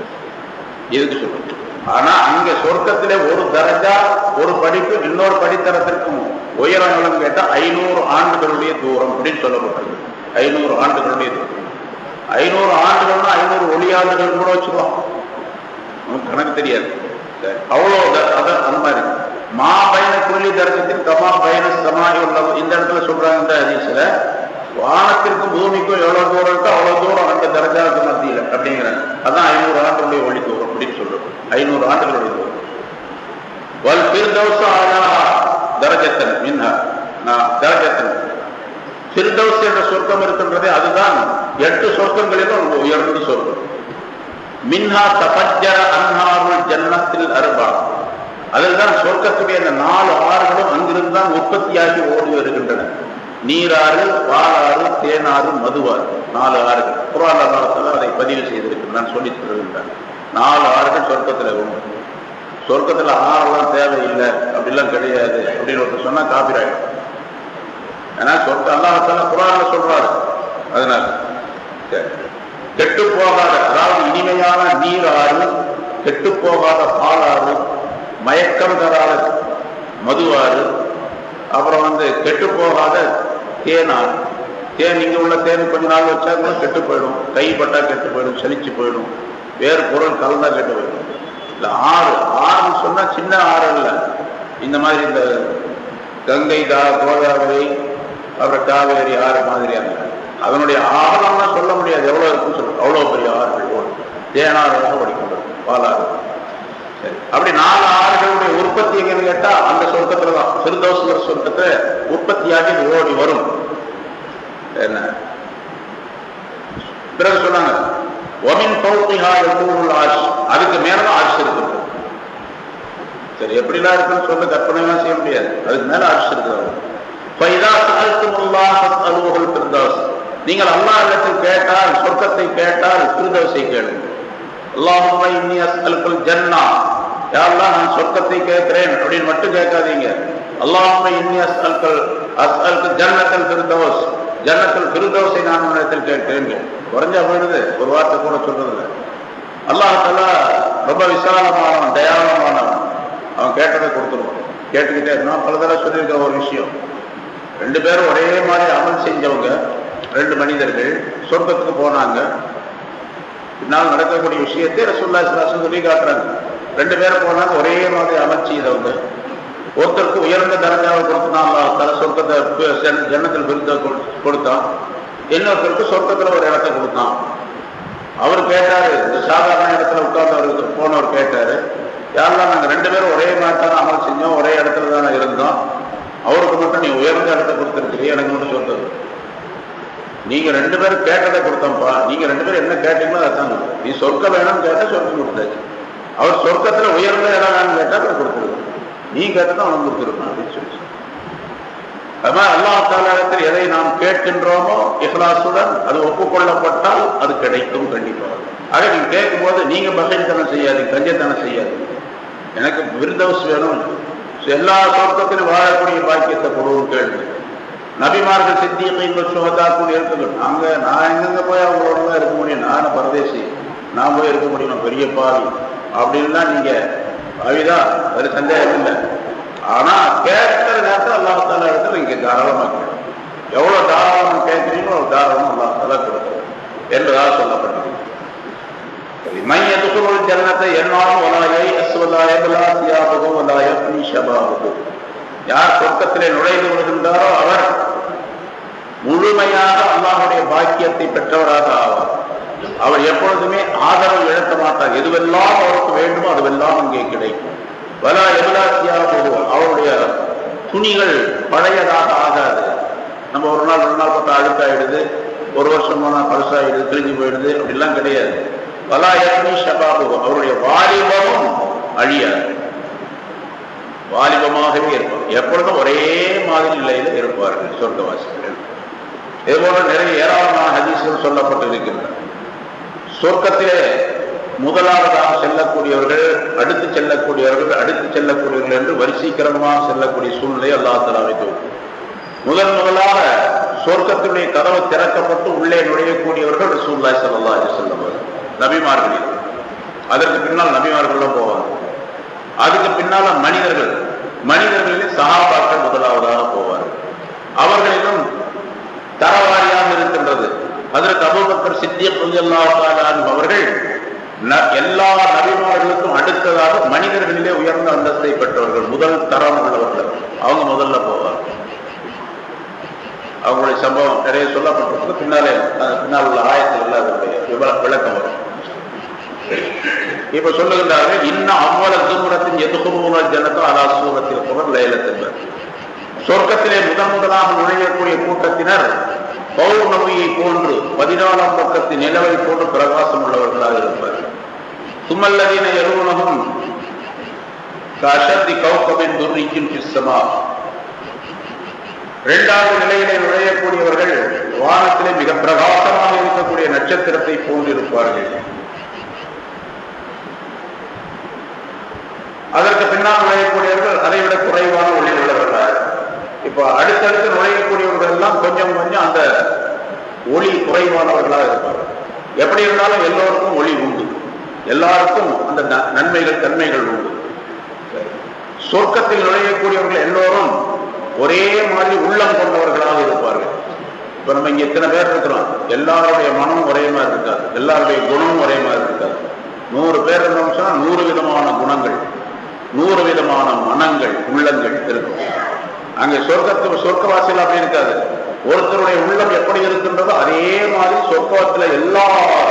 இதுக்கு சொல்லு ஆனா அங்க சொர்க்கத்திலே ஒரு தரஜா ஒரு படிப்பு இன்னொரு படித்தரத்திற்கும் உயரம் கேட்டா ஐநூறு ஆண்டுகளுடைய தூரம் அப்படின்னு சொல்லப்பட்டது. ஐநூறு ஆண்டுகளுடைய தூரம். ஐநூறு ஆண்டுகள்னா ஐநூறு ஒளியாண்டுகள் கூட வச்சுக்கலாம் கணக்கு தெரியாது. அவ்வளோ அதான் அந்த மாதிரி. மா பயண கொல்லி தரகத்தில் கமா பயண சமாதி உள்ள இந்த இடத்துல சொல்றாங்க இந்த அதிசல வானத்திற்கும் பூமிக்கும் எவ்வளவு தூரம் இருக்கோ அவ்வளவு தூரம் அந்த தரஜாவுக்கு மத்தியில் அப்படிங்கிறாங்க. அதான் ஐநூறு ஆண்டுடைய ஒளி தூரம் அப்படின்னு சொல்றோம். ஐநூறு ஆண்டுகளுடைய தூரம். வல் பிர்தௌச ஆலாஹா தரஜத்தன் மின்ஹா. நான் தரஜத்தன். பிர்தௌஸ் என்ற சொர்க்கம் இருக்கின்றதே அதுதான் எட்டு சொர்க்கங்களிலும் உயர்ந்த சொர்க்கம். மின்ஹா தபஜர அன்ஹாருல் ஜன்னத்தில் அருபா. அதில் தான் சொர்க்கத்துடைய அந்த நாலு ஆறுகளும் அங்கிருந்து தான் உற்பத்தியாகி ஓடி வருகின்றன. நீராறு பாலாறு தேனாறு மதுவாறு. நாலு ஆறுகள். புராண காலத்தில் அதை பதிவு செய்திருக்கு நான் சொல்லி தருகின்றேன். நாலு ஆறுகள் சொர்க்கத்தில் உண்டு. சொர்க்கத்தில் ஆறெல்லாம் தேவையில்லை அப்படிலாம் கிடையாது அப்படின்னு ஒருத்தர் சொன்னா காப்பிராயிடும் ஏன்னா சொர்க்க அல்லாஹால குரான சொல்றாரு. அதனால கெட்டு போகாத அதாவது இனிமையான நீர் ஆறு கெட்டு போகாத பாலாறு மயக்கம் தராத மதுவாறு அப்புறம் வந்து கெட்டு போகாத தேனாறு தேன் இங்க உள்ள தேன் கொஞ்ச நாள் வச்சா கூட கெட்டு போயிடும். கை கெட்டு போயிடும் செழிச்சு போயிடும். வேறு பொருள் கலந்தா கெட்டு போயிடும். இல்ல ஆறு. ஆறுன்னு சொன்னா சின்ன ஆறு இல்ல இந்த மாதிரி இந்த கங்கை தா கோதாவரி அப்புறம் காவேரி ஆறு மாதிரியான அதனுடைய ஆழம்னா சொல்ல முடியாது. எவ்வளவு இருக்குன்னு சொல்ல அவ்வளவு பெரிய ஆறுகள் ஓடும் தேனாறுகளாக படிக்கின்றது பாலாறு. சரி. அப்படி நாலு ஆறுகளுடைய உற்பத்தி எங்கன்னு கேட்டா அந்த சொர்க்கத்துல தான் சிறுதோசுவர் சொர்க்கத்தை உற்பத்தியாகி ஓடி வரும். என்ன? பிறகு சொன்னாங்க ஒமின் பௌத்திகா எப்பூருள் ஆட்சி அதுக்கு மேலதான் ஆட்சி இருக்கு சரி எப்படிலாம் இருக்குன்னு சொல்ல கற்பனைலாம் செய்ய முடியாது. அதுக்கு மேல ஆட்சி இருக்கிறாங்க நீங்கள் அல்லா இடத்தில் கேட்டால் சொர்க்கத்தை கேட்டால் திருதவசை கேளுங்க. அல்லாஹும் இன்னி அஸ்அலுக்குல் ஜன்னா யாரெல்லாம் நான் சொர்க்கத்தை கேட்கிறேன் அப்படின்னு மட்டும் கேட்காதீங்க. அல்லாஹும் இன்னி அஸ்அல்கல் அஸ்அல்கு ஜன்னத்தல் திருதவஸ் ஜன்னத்தில் பெருந்தோசை நான் இடத்தில் கேட்கிறேன். குறைஞ்சா போயிடுது. ஒரு வார்த்தை கூட சொல்றது அல்லாஹால ரொம்ப விசாலமானவன் தயாளமானவன் அவன் கேட்டதை கொடுத்துருவான். கேட்டுக்கிட்டே இருந்தான். பல தடவை சொல்லியிருக்க ஒரு விஷயம். ரெண்டு பேரும் ஒரே மாதிரி அமல் செஞ்சவங்க ரெண்டு மனிதர்கள் சொர்க்கத்துக்கு போனாங்க. பின்னால் நடக்கக்கூடிய விஷயத்தை ரசூல்லா சொல்லி காட்டுறாங்க. ரெண்டு பேரும் போனாங்க. ஒரே மாதிரி அமல் செய்தவங்க. ஒருத்தருக்கு உயர்ந்த தரஞ்சாவை கொடுத்தான் தல சொர்க்கத்தை ஜன்னத்தில் விருந்த கொடுத்தான் இன்னொருத்தருக்கு சொர்க்கத்துல ஒரு இடத்த கொடுத்தான். அவர் கேட்டாரு இந்த சாதாரண இடத்துல உட்கார்ந்து அவருக்கு போனவர் கேட்டாரு. யாரெல்லாம் நாங்க ரெண்டு பேரும் ஒரே மாதிரி அமல் செஞ்சோம் ஒரே இடத்துல தானே இருந்தோம். அவருக்கு மட்டும் நீ உயர்ந்த இடத்த கொடுத்துருக்கிறீ எனக்கு மட்டும் சொல்றது நீங்க ரெண்டு பேரும் கேட்டதை கொடுத்தோம்ப்பா. நீங்க ரெண்டு பேரும் என்ன கேட்டீங்களோ அதான் நீ சொர்க்கம் வேணும்னு கேட்டா சொர்க்கம் கொடுத்தாச்சு. அவர் சொர்க்கத்துல உயர்ந்த இடம் வேணும்னு கேட்டா அவர் கொடுத்துருக்கோம் நீ கேட்டதான் அவனுக்கு கொடுத்துருக்கணும் அப்படின்னு சொல்லி அது மாதிரி அல்லா தாலாகத்தில் எதை நாம் கேட்கின்றோமோ இஹ்லாசுடன் அது ஒப்புக்கொள்ளப்பட்டால் அது கிடைக்கும் கண்டிப்பாக ஆக நீங்க கேட்கும் போது நீங்க பகைத்தனம் செய்யாது கஞ்சத்தனம் செய்யாது. எனக்கு விருந்தவஸ் வேணும். எல்லா சொர்க்கத்திலும் வாழக்கூடிய பாக்கியத்தை கொடுவும் கேள்வி. நபிமார்கள் சித்தியமைகள் சுகத்தாக்குள் இருக்கணும் நாங்க நான் எங்கெங்க போய் அவங்களோட தான் இருக்க முடியும்? நானும் பரதேசி. நான் போய் இருக்க முடியும் பெரிய பாவி. அப்படின்லாம் நீங்க பாவிதான் ஒரு சந்தேகம் இல்லை. ஆனா கேட்கிற நேரத்தில் அல்லாஹால இடத்துல இங்க தாராளமா கேட்கும் எவ்வளவு தாராளமா கேட்கிறீங்களோ அவ்வளவு தாராளமா அல்லாஹால கொடுக்கும் என்றுதான் சொல்லப்பட்டது. எதுக்குள் ஜன்னத்தை என்னாலும் ஒலாயை அஸ்வலாய பலாசியாகவும் யார் சொர்க்கத்திலே நுழைந்து விடுகின்றாரோ அவர் முழுமையாக அல்லாஹுடைய பாக்கியத்தை பெற்றவராக ஆவார். அவர் எப்பொழுதுமே ஆதரவு இழக்க மாட்டார். எதுவெல்லாம் அவருக்கு வேண்டுமோ அதுவெல்லாம் அங்கே கிடைக்கும். வலா எவலாசியாக அவருடைய துணிகள் பழையதாக ஆகாது. நம்ம ஒரு நாள் ரெண்டு நாள் பார்த்தா அழுக்காயிடுது. ஒரு வருஷம் போனா பழசாயிடுது கிழிஞ்சு போயிடுது. அப்படிலாம் கிடையாது. வலா எவனி ஷபாபு அவருடைய வாலிபமும் அழியாது. வாலிபமாகவே இருப்பார் எப்பொழுதும் ஒரே மாதிரி நிலையில இருப்பார்கள் சொர்க்கவாசிகள். இதுபோல நிறைய ஏராளமான ஹதீசுகள் சொல்லப்பட்டிருக்கின்றன. சொர்க்கத்திலே முதலாவதாக செல்லக்கூடியவர்கள் அடுத்து செல்லக்கூடியவர்கள் அடுத்து செல்லக்கூடியவர்கள் என்று வரிசீக்கிரமாக செல்லக்கூடிய சூழ்நிலை அல்லா அமைத்து முதன் முதலாக சொர்க்கத்தினுடைய கதவு திறக்கப்பட்டு உள்ளே நுழையக்கூடியவர்கள் ரசூல்லாய் சல்லா அலி செல்லம் நபிமார்களில் அதற்கு பின்னால் நபிமார்களும் போவாங்க. அதுக்கு பின்னால மனிதர்கள் மனிதர்களிலே சகாபாக்கள் முதலாவதாக போவார்கள். அவர்களிலும் தரவாரியாக இருக்கின்றது. அதற்கு அபுபக்கர் சித்தியக் அவர்கள் எல்லா நபிமார்களுக்கும் அடுத்ததாக மனிதர்களிலே உயர்ந்த அந்தஸ்தை பெற்றவர்கள் முதல் தரம் உள்ளவர்கள். அவங்க முதல்ல போவார் அவங்களுடைய சம்பவம் நிறைய சொல்லப்பட்டிருக்கு. பின்னாலே பின்னால் உள்ள ஆயத்தில் அதனுடைய விளக்கம் வரும். இப்ப சொல்லுகின்றார்கள் இன்னும் அவ்வளவு தூரத்தின் எதுகுமூல ஜனத்தோ அலா சூரத்தில் புகழ் லைலத்தின்பர் சொர்க்கத்திலே முதன் முதலாக நுழையக்கூடிய கூட்டத்தினர் பௌர்ணமியை போன்று பதினாலாம் பக்கத்து நிலவை போன்று பிரகாசம் உள்ளவர்களாக இருப்பார். சுமல்லதீன எருவனகும் கஷத்தி கௌக்கமின் துர்ரிக்கும் சிஸ்ஸமா இரண்டாவது நிலையிலே நுழையக்கூடியவர்கள் வானத்திலே மிக பிரகாசமாக இருக்கக்கூடிய நட்சத்திரத்தை போன்றிருப்பார்கள். அதற்கு பின்னால் நுழையக்கூடியவர்கள் அதைவிட குறைவான ஒளி உள்ளவர்கள் இப்ப அடுத்தடுத்து நுழையக்கூடியவர்கள் எல்லாம் கொஞ்சம் கொஞ்சம் அந்த ஒளி குறைவானவர்களாக இருப்பார்கள் எப்படி இருந்தாலும் எல்லோருக்கும் ஒளி உண்டு. எல்லாருக்கும் அந்த நன்மைகள் தன்மைகள் உண்டு. சொர்க்கத்தில் நுழையக்கூடியவர்கள் எல்லோரும் ஒரே மாதிரி உள்ளம் கொண்டவர்களாக இருப்பார்கள். இப்ப நம்ம இங்க எத்தனை பேர் இருக்கிறோம். எல்லாருடைய மனமும் ஒரே மாதிரி இருக்காது. எல்லாருடைய குணமும் ஒரே மாதிரி இருக்காது. நூறு பேர் இருந்தோம் சொன்னா நூறு விதமான குணங்கள் நூறு விதமான மனங்கள் உள்ளங்கள் இருக்கும். அங்க சொர்க்கத்து சொர்க்கவாசியில் அப்படி இருக்காது. ஒருத்தருடைய உள்ளம் எப்படி இருக்கின்றதோ அதே மாதிரி சொர்க்கத்துல எல்லா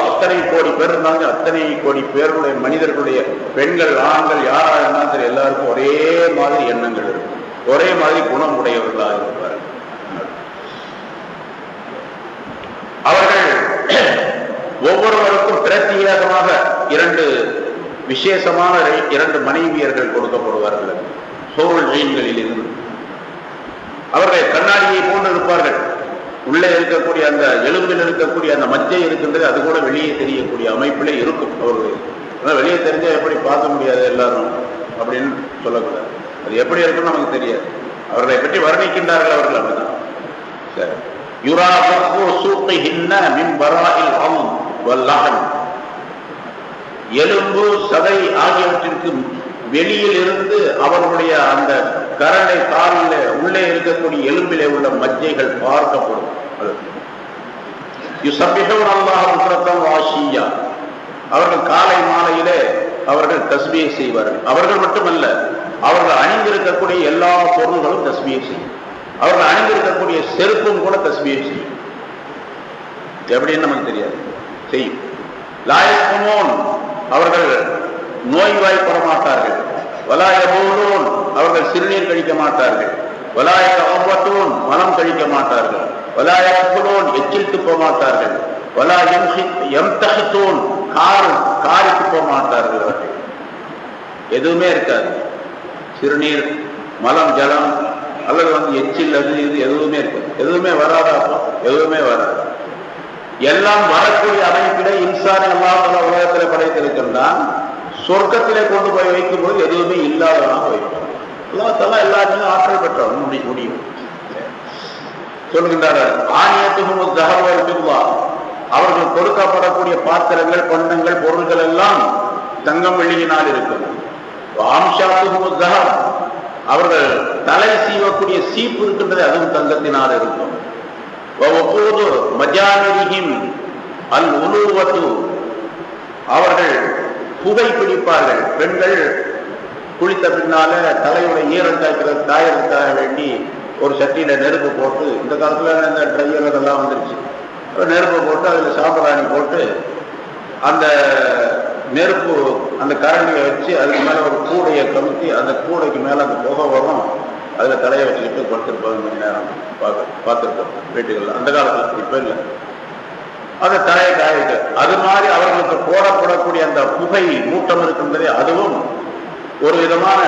அத்தனை கோடி பேர் இருந்தாங்க. அத்தனை கோடி பேருடைய மனிதர்களுடைய பெண்கள் ஆண்கள் யாரா இருந்தாலும் சரி எல்லாருக்கும் ஒரே மாதிரி எண்ணங்கள் இருக்கும் ஒரே மாதிரி குணம் உடையவர்களாக இருப்பார் அவர்கள் [clears throat] ஒவ்வொருவருக்கும் பிரத்யேகமாக இரண்டு விசேஷமான இரண்டு மனைவியர்கள் கொடுக்கப்படுவார்கள். சோழல் ஜெயின்களில் இருந்து அவர்கள் கண்ணாடியை போன்று இருப்பார்கள். உள்ளே இருக்கக்கூடிய அந்த எலும்பில் இருக்கக்கூடிய அந்த மச்சை இருக்கின்றது அது கூட வெளியே தெரியக்கூடிய அமைப்பிலே இருக்கும். அவர்கள் வெளியே தெரிஞ்சால் எப்படி பார்க்க முடியாது எல்லாரும் அப்படின்னு சொல்லக்கூடாது. அது எப்படி இருக்குன்னு நமக்கு தெரியாது. அவர்களை பற்றி வர்ணிக்கின்றார்கள் அவர்கள் அப்படிதான் சரி. எலும்பு சதை ஆகியவற்றிற்கு வெளியில் இருந்து அவர்களுடைய அந்த கரடை காலில் உள்ளே இருக்கக்கூடிய எலும்பிலே உள்ள மஜ்ஜைகள் பார்க்கப்படும். வாஷியா. அவர்கள் காலை மாலையிலே அவர்கள் தஸ்மியை செய்வார்கள். அவர்கள் மட்டுமல்ல அவர்கள் அணிந்திருக்கக்கூடிய எல்லா பொருள்களும் தஸ்மியை செய்யும். அவர்கள் அணிந்திருக்கக்கூடிய செருப்பும் கூட தஸ்மியை செய்யும். எப்படின்னு நமக்கு தெரியாது. செய்யும். லாயக்குமோன் அவர்கள் நோய்வாய்ப்பட மாட்டார்கள் வலாய போலோன் அவர்கள் சிறுநீர் கழிக்க மாட்டார்கள். வலாய அவ்வத்தோன் மனம் கழிக்க மாட்டார்கள். வலாய புலோன் எச்சில் துப்ப மாட்டார்கள். வலா எம் தகித்தோன் கார் காரி துப்ப மாட்டார்கள் அவர்கள். எதுவுமே இருக்காது. சிறுநீர் மலம் ஜலம் அல்லது வந்து எச்சில் அது இது எதுவுமே இருக்காது. எதுவுமே வராதா எதுவுமே வராது. எல்லாம் வரக்கூடிய அமைப்பிலே இன்சானை அல்லாஹ் உலகத்தில் படைத்திருக்கின்றான். சொர்க்கத்திலே கொண்டு போய் வைக்கும் போது எதுவுமே இல்லாதவனாக வைப்போம் அல்லாத்தெல்லாம் எல்லாருமே ஆற்றல் பெற்றவன் முடி முடியும் சொல்கின்றார்கள் ஆணியத்துக்கும் தகவல் அவர்கள் கொடுக்கப்படக்கூடிய பாத்திரங்கள் பண்டங்கள் பொருள்கள் எல்லாம் தங்கம் வெள்ளியினால் இருக்கும் ஆம்ஷாத்துக்கும் தகம் அவர்கள் தலை சீவக்கூடிய சீப்பு இருக்கின்றது அதுவும் தங்கத்தினால் இருக்கும். ஒவ்வொரு மஜாமிரியும் அல் உருவத்து அவர்கள் புகை பிடிப்பார்கள். பெண்கள் குளித்த பின்னால தலையுடைய ஈரம் தாய்க்கிற தாயத்துக்காக வேண்டி ஒரு சட்டியில நெருப்பு போட்டு இந்த காலத்துல இந்த ட்ரையர் எல்லாம் வந்துருச்சு. நெருப்பு போட்டு அதுல சாம்பிராணி போட்டு அந்த நெருப்பு அந்த கரண்டியை வச்சு அதுக்கு மேல ஒரு கூடையை கமுத்தி அந்த கூடைக்கு மேல அந்த புகை வரும். அதுல தலையை வச்சுக்கிட்டு படுத்திருப்பாங்க மணி நேரம் பார்க்க பார்த்துருக்கோம் வீட்டுகள்ல. அந்த காலத்துல இப்ப இல்லை. அந்த தலையை காயிட்டு அது மாதிரி அவர்களுக்கு போடப்படக்கூடிய அந்த புகை மூட்டம் இருக்கின்றதே அதுவும் ஒரு விதமான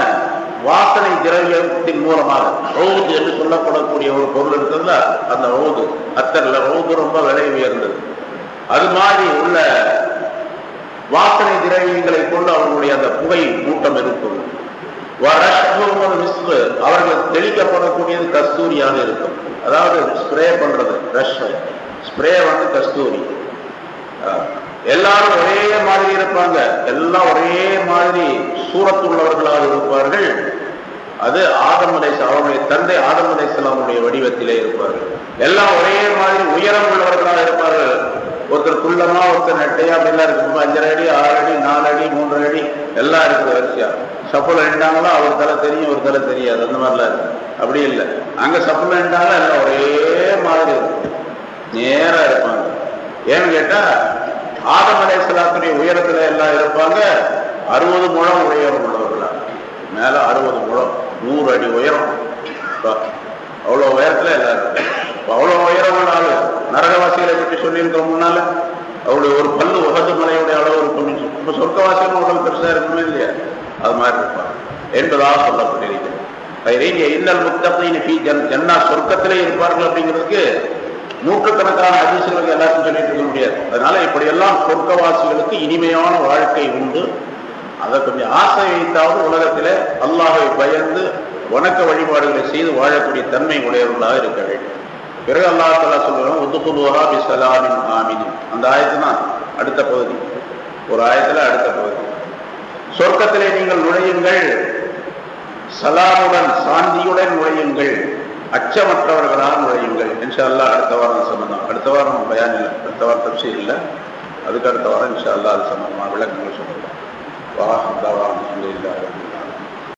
வாசனை திரவியத்தின் மூலமாக. ரவுது என்று சொல்லப்படக்கூடிய ஒரு பொருள் இருக்கிறதுல அந்த ரவுது அத்தர்ல ரவுது ரொம்ப விலை உயர்ந்தது. அது மாதிரி உள்ள வாசனை திரவியங்களை கொண்டு அவர்களுடைய அந்த புகை மூட்டம் இருக்கும். அவர்கள் தெளிக்கப்படக்கூடியது கஸ்தூரியாக இருக்கும். அதாவது ஸ்ப்ரே பண்றது ரஷ்மை. ஸ்ப்ரே வந்து கஸ்தூரி. எல்லாரும் ஒரே மாதிரி இருப்பாங்க. எல்லாம் ஒரே மாதிரி சூரத்துள்ளவர்களாக இருப்பார்கள். அது ஆதம் அவருடைய தந்தை ஆதமலை அலை வடிவத்திலே இருப்பார்கள். எல்லாம் ஒரே மாதிரி உயரம் உள்ளவர்களாக இருப்பார்கள். ஒருத்தர் குள்ளமா ஒருத்தர் நெட்டையா அப்படிலாம் இருக்கும் அஞ்சரை அடி ஆறு அடி நாலு அடி மூன்று அடி எல்லாம் இருக்குது வரிசையா. சப்பல் நின்றாங்களோ அவர் தலை தெரியும் ஒரு தலை தெரியாது. அந்த மாதிரிலாம் இருக்கு. அப்படி இல்லை. அங்க சப்பல் நின்றாலும் எல்லாம் ஒரே மாதிரி இருக்கும் நேரா இருப்பாங்க. ஏன்னு கேட்டா ஆதமலை சலாத்துடைய உயரத்துல எல்லாம் இருப்பாங்க. அறுபது முழம் உயரம் உள்ளவர்களா? மேல அறுபது முழம் நூறு அடி உயரம். அவ்வளவு உயரத்துல எல்லாம் இருக்கு அவ்வளவு உயரம் உள்ள ஆளு நரகவாசிகளை பற்றி சொல்லியிருக்கோம் முன்னால அவருடைய ஒரு பல்லு உகது மலையுடைய அளவு இருக்கும். இப்ப சொர்க்கவாசியும் உடல் பெருசா இருக்குமே இல்லையா? அது மாதிரி இருப்பாங்க. என்பதாக சொல்லப்பட்டிருக்கிறது. இன்னல் முத்தப்பின் ஜன்னா சொர்க்கத்திலே இருப்பார்கள் அப்படிங்கிறதுக்கு நூற்றுக்கணக்கான அதிசயங்களுக்கு எல்லாத்தையும் சொல்லிட்டு இருக்க முடியாது. அதனால இப்படியெல்லாம் சொர்க்கவாசிகளுக்கு இனிமையான வாழ்க்கை உண்டு. அதை கொஞ்சம் ஆசை வைத்தாவது உலகத்திலே அல்லாஹை பயந்து வணக்க வழிபாடுகளை செய்து வாழக்கூடிய தன்மை உடையவர்களாக இருக்க வேண்டும். பிறகு அல்லா தலா சொல்லுவோம் உத்துக்குலுவரா பிசலாமின் ஆமினின். அந்த ஆயத்து தான் அடுத்த பகுதி. ஒரு ஆயத்துல அடுத்த பகுதி. சொர்க்கத்திலே நீங்கள் நுழையுங்கள். சலாமுடன் சாந்தியுடன் நுழையுங்கள். அச்சமற்றவர்களாக நுழையுங்கள். இன்ஷால்லா அடுத்த வாரம் சம்பந்தம்? அடுத்த வாரம் பயான் இல்லை. அடுத்த வாரம் தப்சி இல்லை. அதுக்கு அடுத்த வாரம் இன்ஷால்லா அது சம்பந்தமாக விளக்கங்கள் சொல்லலாம் வா அந்த வாரம் இல்லை